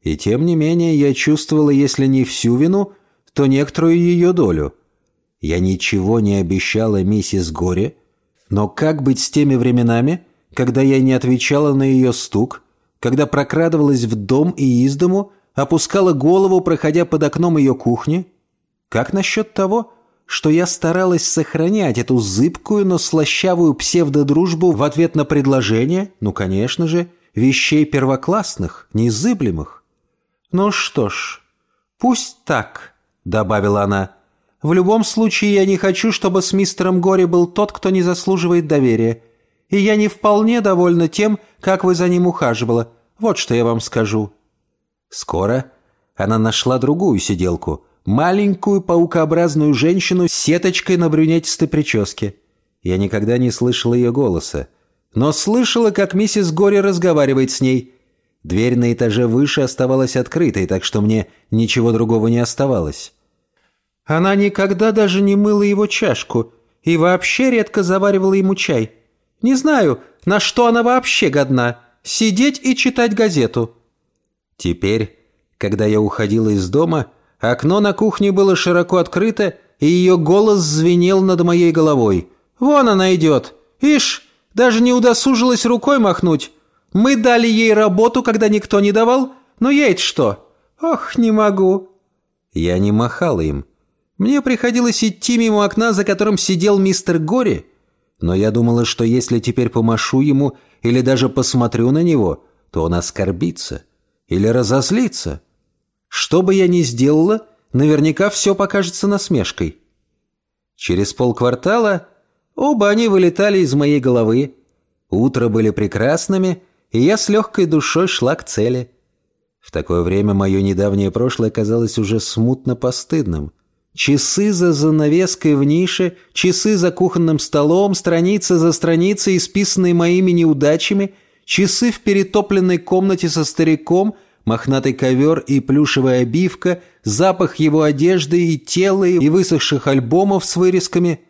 И тем не менее я чувствовала, если не всю вину, то некоторую ее долю. Я ничего не обещала миссис Горе, но как быть с теми временами, когда я не отвечала на ее стук, когда прокрадывалась в дом и из дому, опускала голову, проходя под окном ее кухни? Как насчет того, что я старалась сохранять эту зыбкую, но слащавую псевдодружбу в ответ на предложение, ну, конечно же, вещей первоклассных, незыблемых? «Ну что ж, пусть так», — добавила она. «В любом случае я не хочу, чтобы с мистером Гори был тот, кто не заслуживает доверия. И я не вполне довольна тем, как вы за ним ухаживала. Вот что я вам скажу». Скоро она нашла другую сиделку, маленькую паукообразную женщину с сеточкой на брюнетистой прическе. Я никогда не слышала ее голоса, но слышала, как миссис Гори разговаривает с ней — Дверь на этаже выше оставалась открытой, так что мне ничего другого не оставалось. Она никогда даже не мыла его чашку и вообще редко заваривала ему чай. Не знаю, на что она вообще годна. Сидеть и читать газету. Теперь, когда я уходила из дома, окно на кухне было широко открыто, и ее голос звенел над моей головой. «Вон она идет! Ишь, даже не удосужилась рукой махнуть!» Мы дали ей работу, когда никто не давал, но ей что? Ох, не могу». Я не махала им. Мне приходилось идти мимо окна, за которым сидел мистер Гори, но я думала, что если теперь помашу ему или даже посмотрю на него, то он оскорбится или разозлится. Что бы я ни сделала, наверняка все покажется насмешкой. Через полквартала оба они вылетали из моей головы. Утро были прекрасными — и я с легкой душой шла к цели. В такое время мое недавнее прошлое казалось уже смутно постыдным. Часы за занавеской в нише, часы за кухонным столом, страница за страницей, исписанные моими неудачами, часы в перетопленной комнате со стариком, мохнатый ковер и плюшевая обивка, запах его одежды и тела и высохших альбомов с вырезками,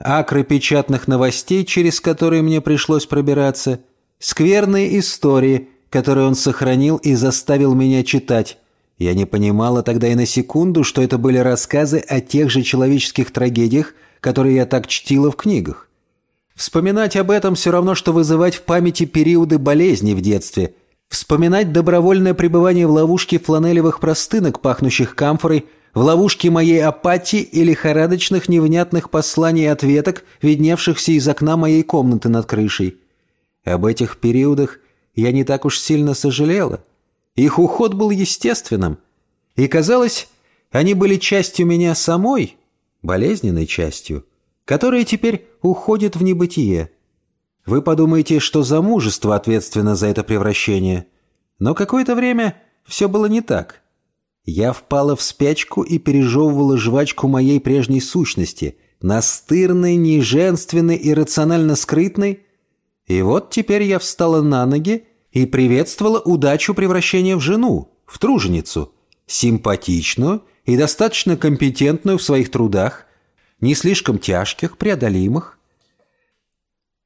акры печатных новостей, через которые мне пришлось пробираться, скверные истории, которые он сохранил и заставил меня читать, я не понимала тогда и на секунду, что это были рассказы о тех же человеческих трагедиях, которые я так чтила в книгах. Вспоминать об этом все равно, что вызывать в памяти периоды болезни в детстве. Вспоминать добровольное пребывание в ловушке фланелевых простынок, пахнущих камфорой, в ловушке моей апатии и лихорадочных невнятных посланий и ответок, видневшихся из окна моей комнаты над крышей. Об этих периодах я не так уж сильно сожалела. Их уход был естественным. И казалось, они были частью меня самой, болезненной частью, которая теперь уходит в небытие. Вы подумаете, что замужество ответственно за это превращение. Но какое-то время все было не так. Я впала в спячку и пережевывала жвачку моей прежней сущности, настырной, неженственной и рационально скрытной. И вот теперь я встала на ноги и приветствовала удачу превращения в жену, в труженицу, симпатичную и достаточно компетентную в своих трудах, не слишком тяжких, преодолимых.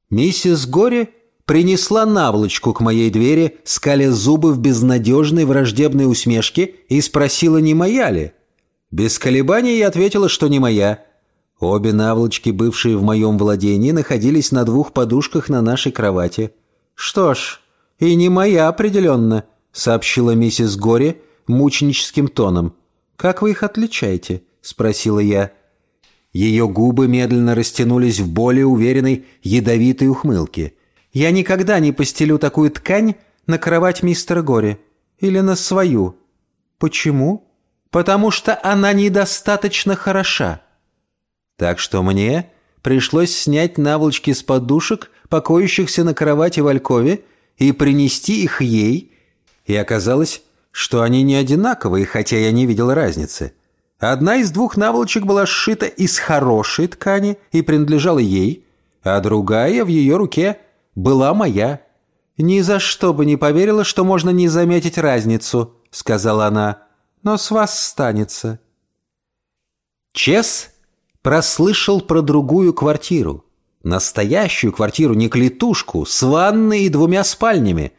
Миссис Гори принесла наволочку к моей двери, скаля зубы в безнадежной враждебной усмешке и спросила, не моя ли. Без колебаний я ответила, что не моя. Обе наволочки, бывшие в моем владении, находились на двух подушках на нашей кровати. Что ж, «И не моя определенно», — сообщила миссис Гори мученическим тоном. «Как вы их отличаете?» — спросила я. Ее губы медленно растянулись в более уверенной, ядовитой ухмылке. «Я никогда не постелю такую ткань на кровать мистера Гори. Или на свою». «Почему?» «Потому что она недостаточно хороша». Так что мне пришлось снять наволочки с подушек, покоящихся на кровати в Алькове, и принести их ей, и оказалось, что они не одинаковые, хотя я не видел разницы. Одна из двух наволочек была сшита из хорошей ткани и принадлежала ей, а другая в ее руке была моя. «Ни за что бы не поверила, что можно не заметить разницу», — сказала она, — «но с вас станется». Чес прослышал про другую квартиру. Настоящую квартиру, не клетушку, с ванной и двумя спальнями.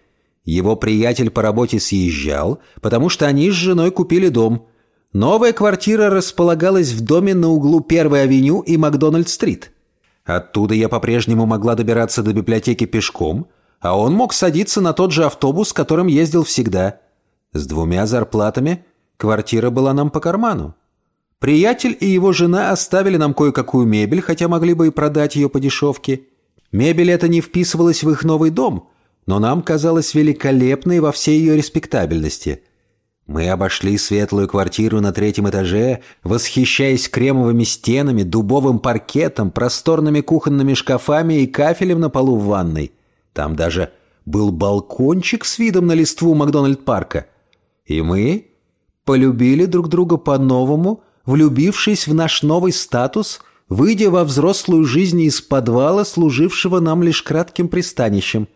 Его приятель по работе съезжал, потому что они с женой купили дом. Новая квартира располагалась в доме на углу Первой авеню и Макдональд-стрит. Оттуда я по-прежнему могла добираться до библиотеки пешком, а он мог садиться на тот же автобус, которым ездил всегда. С двумя зарплатами квартира была нам по карману. Приятель и его жена оставили нам кое-какую мебель, хотя могли бы и продать ее по дешевке. Мебель эта не вписывалась в их новый дом, но нам казалась великолепной во всей ее респектабельности. Мы обошли светлую квартиру на третьем этаже, восхищаясь кремовыми стенами, дубовым паркетом, просторными кухонными шкафами и кафелем на полу в ванной. Там даже был балкончик с видом на листву Макдональд-парка. И мы полюбили друг друга по-новому – влюбившись в наш новый статус, выйдя во взрослую жизнь из подвала, служившего нам лишь кратким пристанищем.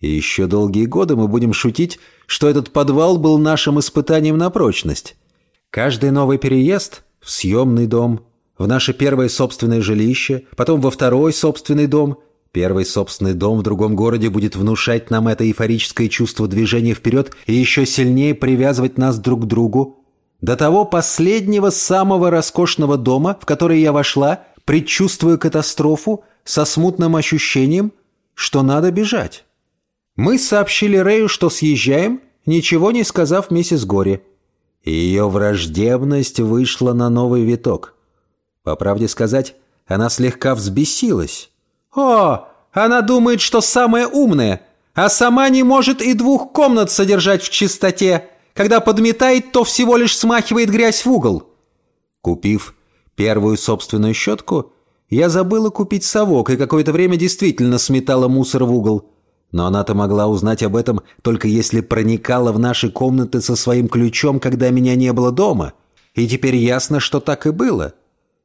И еще долгие годы мы будем шутить, что этот подвал был нашим испытанием на прочность. Каждый новый переезд в съемный дом, в наше первое собственное жилище, потом во второй собственный дом – Первый собственный дом в другом городе будет внушать нам это эйфорическое чувство движения вперед и еще сильнее привязывать нас друг к другу, до того последнего самого роскошного дома, в который я вошла, предчувствуя катастрофу, со смутным ощущением, что надо бежать. Мы сообщили Рэю, что съезжаем, ничего не сказав миссис Гори. Ее враждебность вышла на новый виток. По правде сказать, она слегка взбесилась. «О, она думает, что самая умная, а сама не может и двух комнат содержать в чистоте!» Когда подметает, то всего лишь смахивает грязь в угол. Купив первую собственную щетку, я забыла купить совок и какое-то время действительно сметала мусор в угол. Но она-то могла узнать об этом только если проникала в наши комнаты со своим ключом, когда меня не было дома. И теперь ясно, что так и было.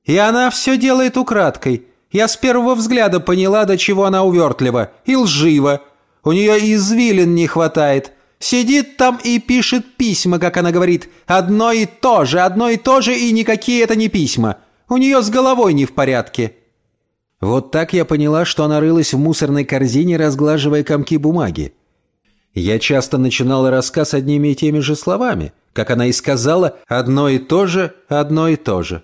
И она все делает украдкой. Я с первого взгляда поняла, до чего она увертлива и лжива. У нее извилин не хватает. Сидит там и пишет письма, как она говорит. Одно и то же, одно и то же, и никакие это не письма. У нее с головой не в порядке». Вот так я поняла, что она рылась в мусорной корзине, разглаживая комки бумаги. Я часто начинала рассказ одними и теми же словами, как она и сказала «одно и то же, одно и то же».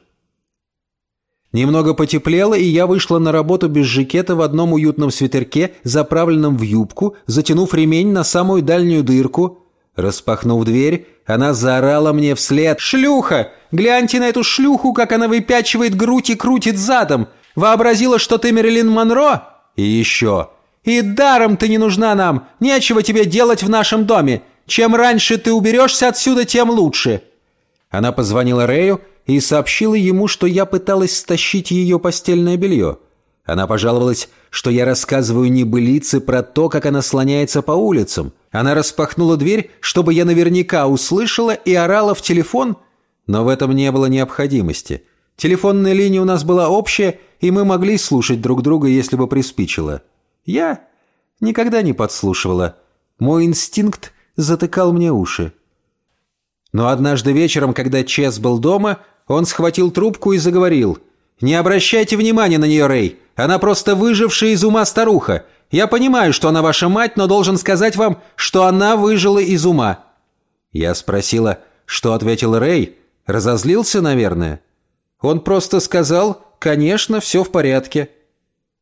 Немного потеплело, и я вышла на работу без жакета в одном уютном свитерке, заправленном в юбку, затянув ремень на самую дальнюю дырку. Распахнув дверь, она заорала мне вслед «Шлюха! Гляньте на эту шлюху, как она выпячивает грудь и крутит задом! Вообразила, что ты Мерлин Монро? И еще. И даром ты не нужна нам. Нечего тебе делать в нашем доме. Чем раньше ты уберешься отсюда, тем лучше». Она позвонила Рэю и сообщила ему, что я пыталась стащить ее постельное белье. Она пожаловалась, что я рассказываю небылицы про то, как она слоняется по улицам. Она распахнула дверь, чтобы я наверняка услышала и орала в телефон, но в этом не было необходимости. Телефонная линия у нас была общая, и мы могли слушать друг друга, если бы приспичило. Я никогда не подслушивала. Мой инстинкт затыкал мне уши. Но однажды вечером, когда Чес был дома, он схватил трубку и заговорил. «Не обращайте внимания на нее, Рэй. Она просто выжившая из ума старуха. Я понимаю, что она ваша мать, но должен сказать вам, что она выжила из ума». Я спросила, что ответил Рэй. Разозлился, наверное. Он просто сказал, конечно, все в порядке.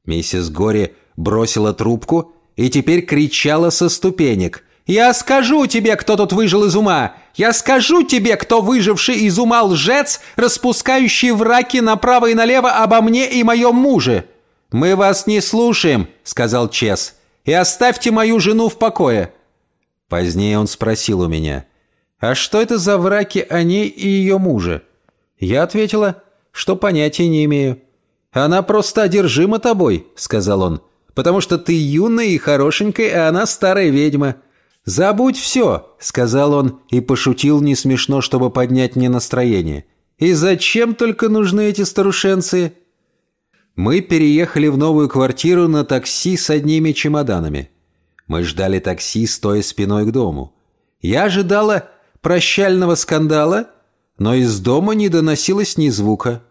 Миссис Гори бросила трубку и теперь кричала со ступенек. «Я скажу тебе, кто тут выжил из ума! Я скажу тебе, кто выживший из ума лжец, распускающий враки направо и налево обо мне и моем муже!» «Мы вас не слушаем», — сказал Чес, — «и оставьте мою жену в покое». Позднее он спросил у меня, «А что это за враки о ней и ее муже?» Я ответила, что понятия не имею. «Она просто одержима тобой», — сказал он, «потому что ты юная и хорошенькая, а она старая ведьма». «Забудь все», — сказал он и пошутил не смешно, чтобы поднять мне настроение. «И зачем только нужны эти старушенцы?» Мы переехали в новую квартиру на такси с одними чемоданами. Мы ждали такси, стоя спиной к дому. Я ожидала прощального скандала, но из дома не доносилось ни звука.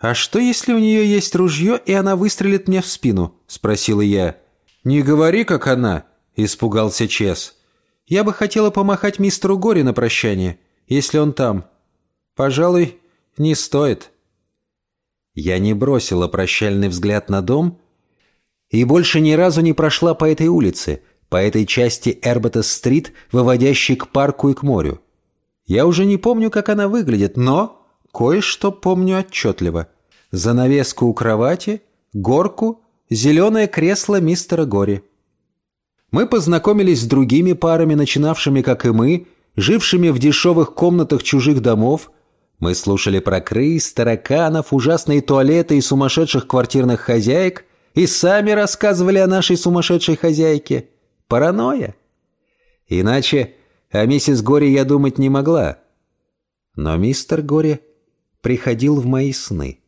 «А что, если у нее есть ружье, и она выстрелит мне в спину?» — спросила я. «Не говори, как она», — испугался Чес. «Я бы хотела помахать мистеру Гори на прощание, если он там. Пожалуй, не стоит». Я не бросила прощальный взгляд на дом и больше ни разу не прошла по этой улице, по этой части Эрбета-стрит, выводящей к парку и к морю. Я уже не помню, как она выглядит, но Кое-что помню отчетливо. Занавеску у кровати, горку, зеленое кресло мистера Гори. Мы познакомились с другими парами, начинавшими, как и мы, жившими в дешевых комнатах чужих домов. Мы слушали про крыс, тараканов, ужасные туалеты и сумасшедших квартирных хозяек и сами рассказывали о нашей сумасшедшей хозяйке. Паранойя. Иначе о миссис Гори я думать не могла. Но мистер Гори приходил в мои сны.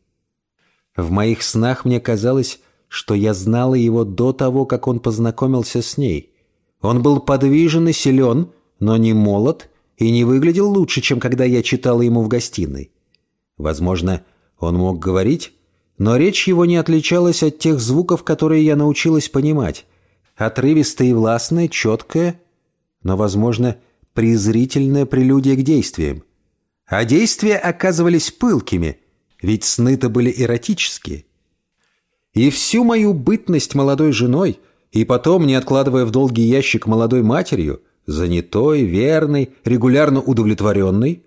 В моих снах мне казалось, что я знала его до того, как он познакомился с ней. Он был подвижен и силен, но не молод и не выглядел лучше, чем когда я читала ему в гостиной. Возможно, он мог говорить, но речь его не отличалась от тех звуков, которые я научилась понимать. Отрывистая и властная, четкая, но, возможно, презрительная прелюдия к действиям. А действия оказывались пылкими, ведь сны-то были эротические. И всю мою бытность молодой женой, и потом, не откладывая в долгий ящик молодой матерью, занятой, верной, регулярно удовлетворенной,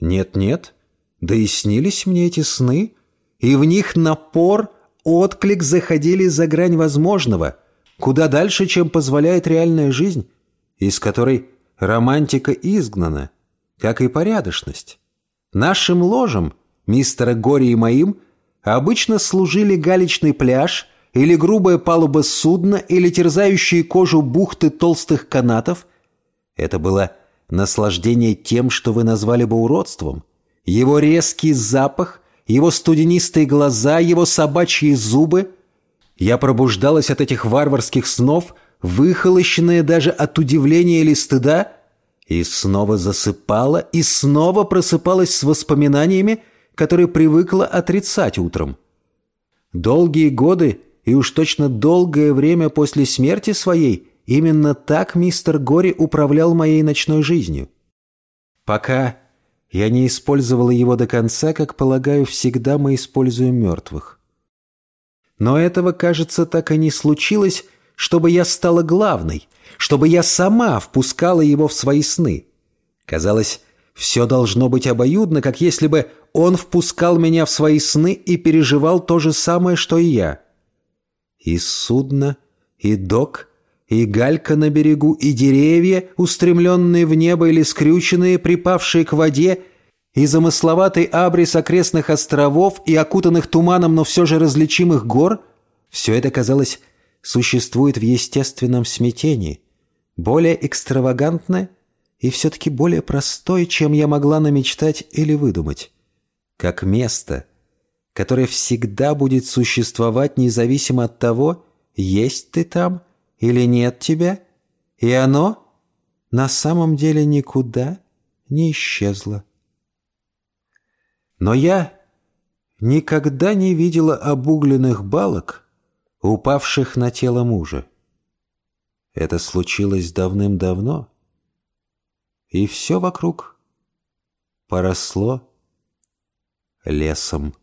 нет-нет, да и снились мне эти сны, и в них напор, отклик заходили за грань возможного, куда дальше, чем позволяет реальная жизнь, из которой романтика изгнана, как и порядочность. Нашим ложем, мистера Гори и моим, обычно служили галечный пляж или грубая палуба судна или терзающие кожу бухты толстых канатов. Это было наслаждение тем, что вы назвали бы уродством. его резкий запах, его студенистые глаза, его собачьи зубы. Я пробуждалась от этих варварских снов, выхолощенная даже от удивления или стыда, и снова засыпала, и снова просыпалась с воспоминаниями, которые привыкла отрицать утром. Долгие годы и уж точно долгое время после смерти своей именно так мистер Гори управлял моей ночной жизнью. Пока я не использовала его до конца, как, полагаю, всегда мы используем мертвых. Но этого, кажется, так и не случилось, чтобы я стала главной, чтобы я сама впускала его в свои сны. Казалось, все должно быть обоюдно, как если бы он впускал меня в свои сны и переживал то же самое, что и я. И судно, и док, и галька на берегу, и деревья, устремленные в небо или скрюченные, припавшие к воде, и замысловатый абрис окрестных островов и окутанных туманом, но все же различимых гор — все это, казалось, существует в естественном смятении, более экстравагантное и все-таки более простое, чем я могла намечтать или выдумать как место, которое всегда будет существовать независимо от того, есть ты там или нет тебя, и оно на самом деле никуда не исчезло. Но я никогда не видела обугленных балок, упавших на тело мужа. Это случилось давным-давно, и все вокруг поросло лесом.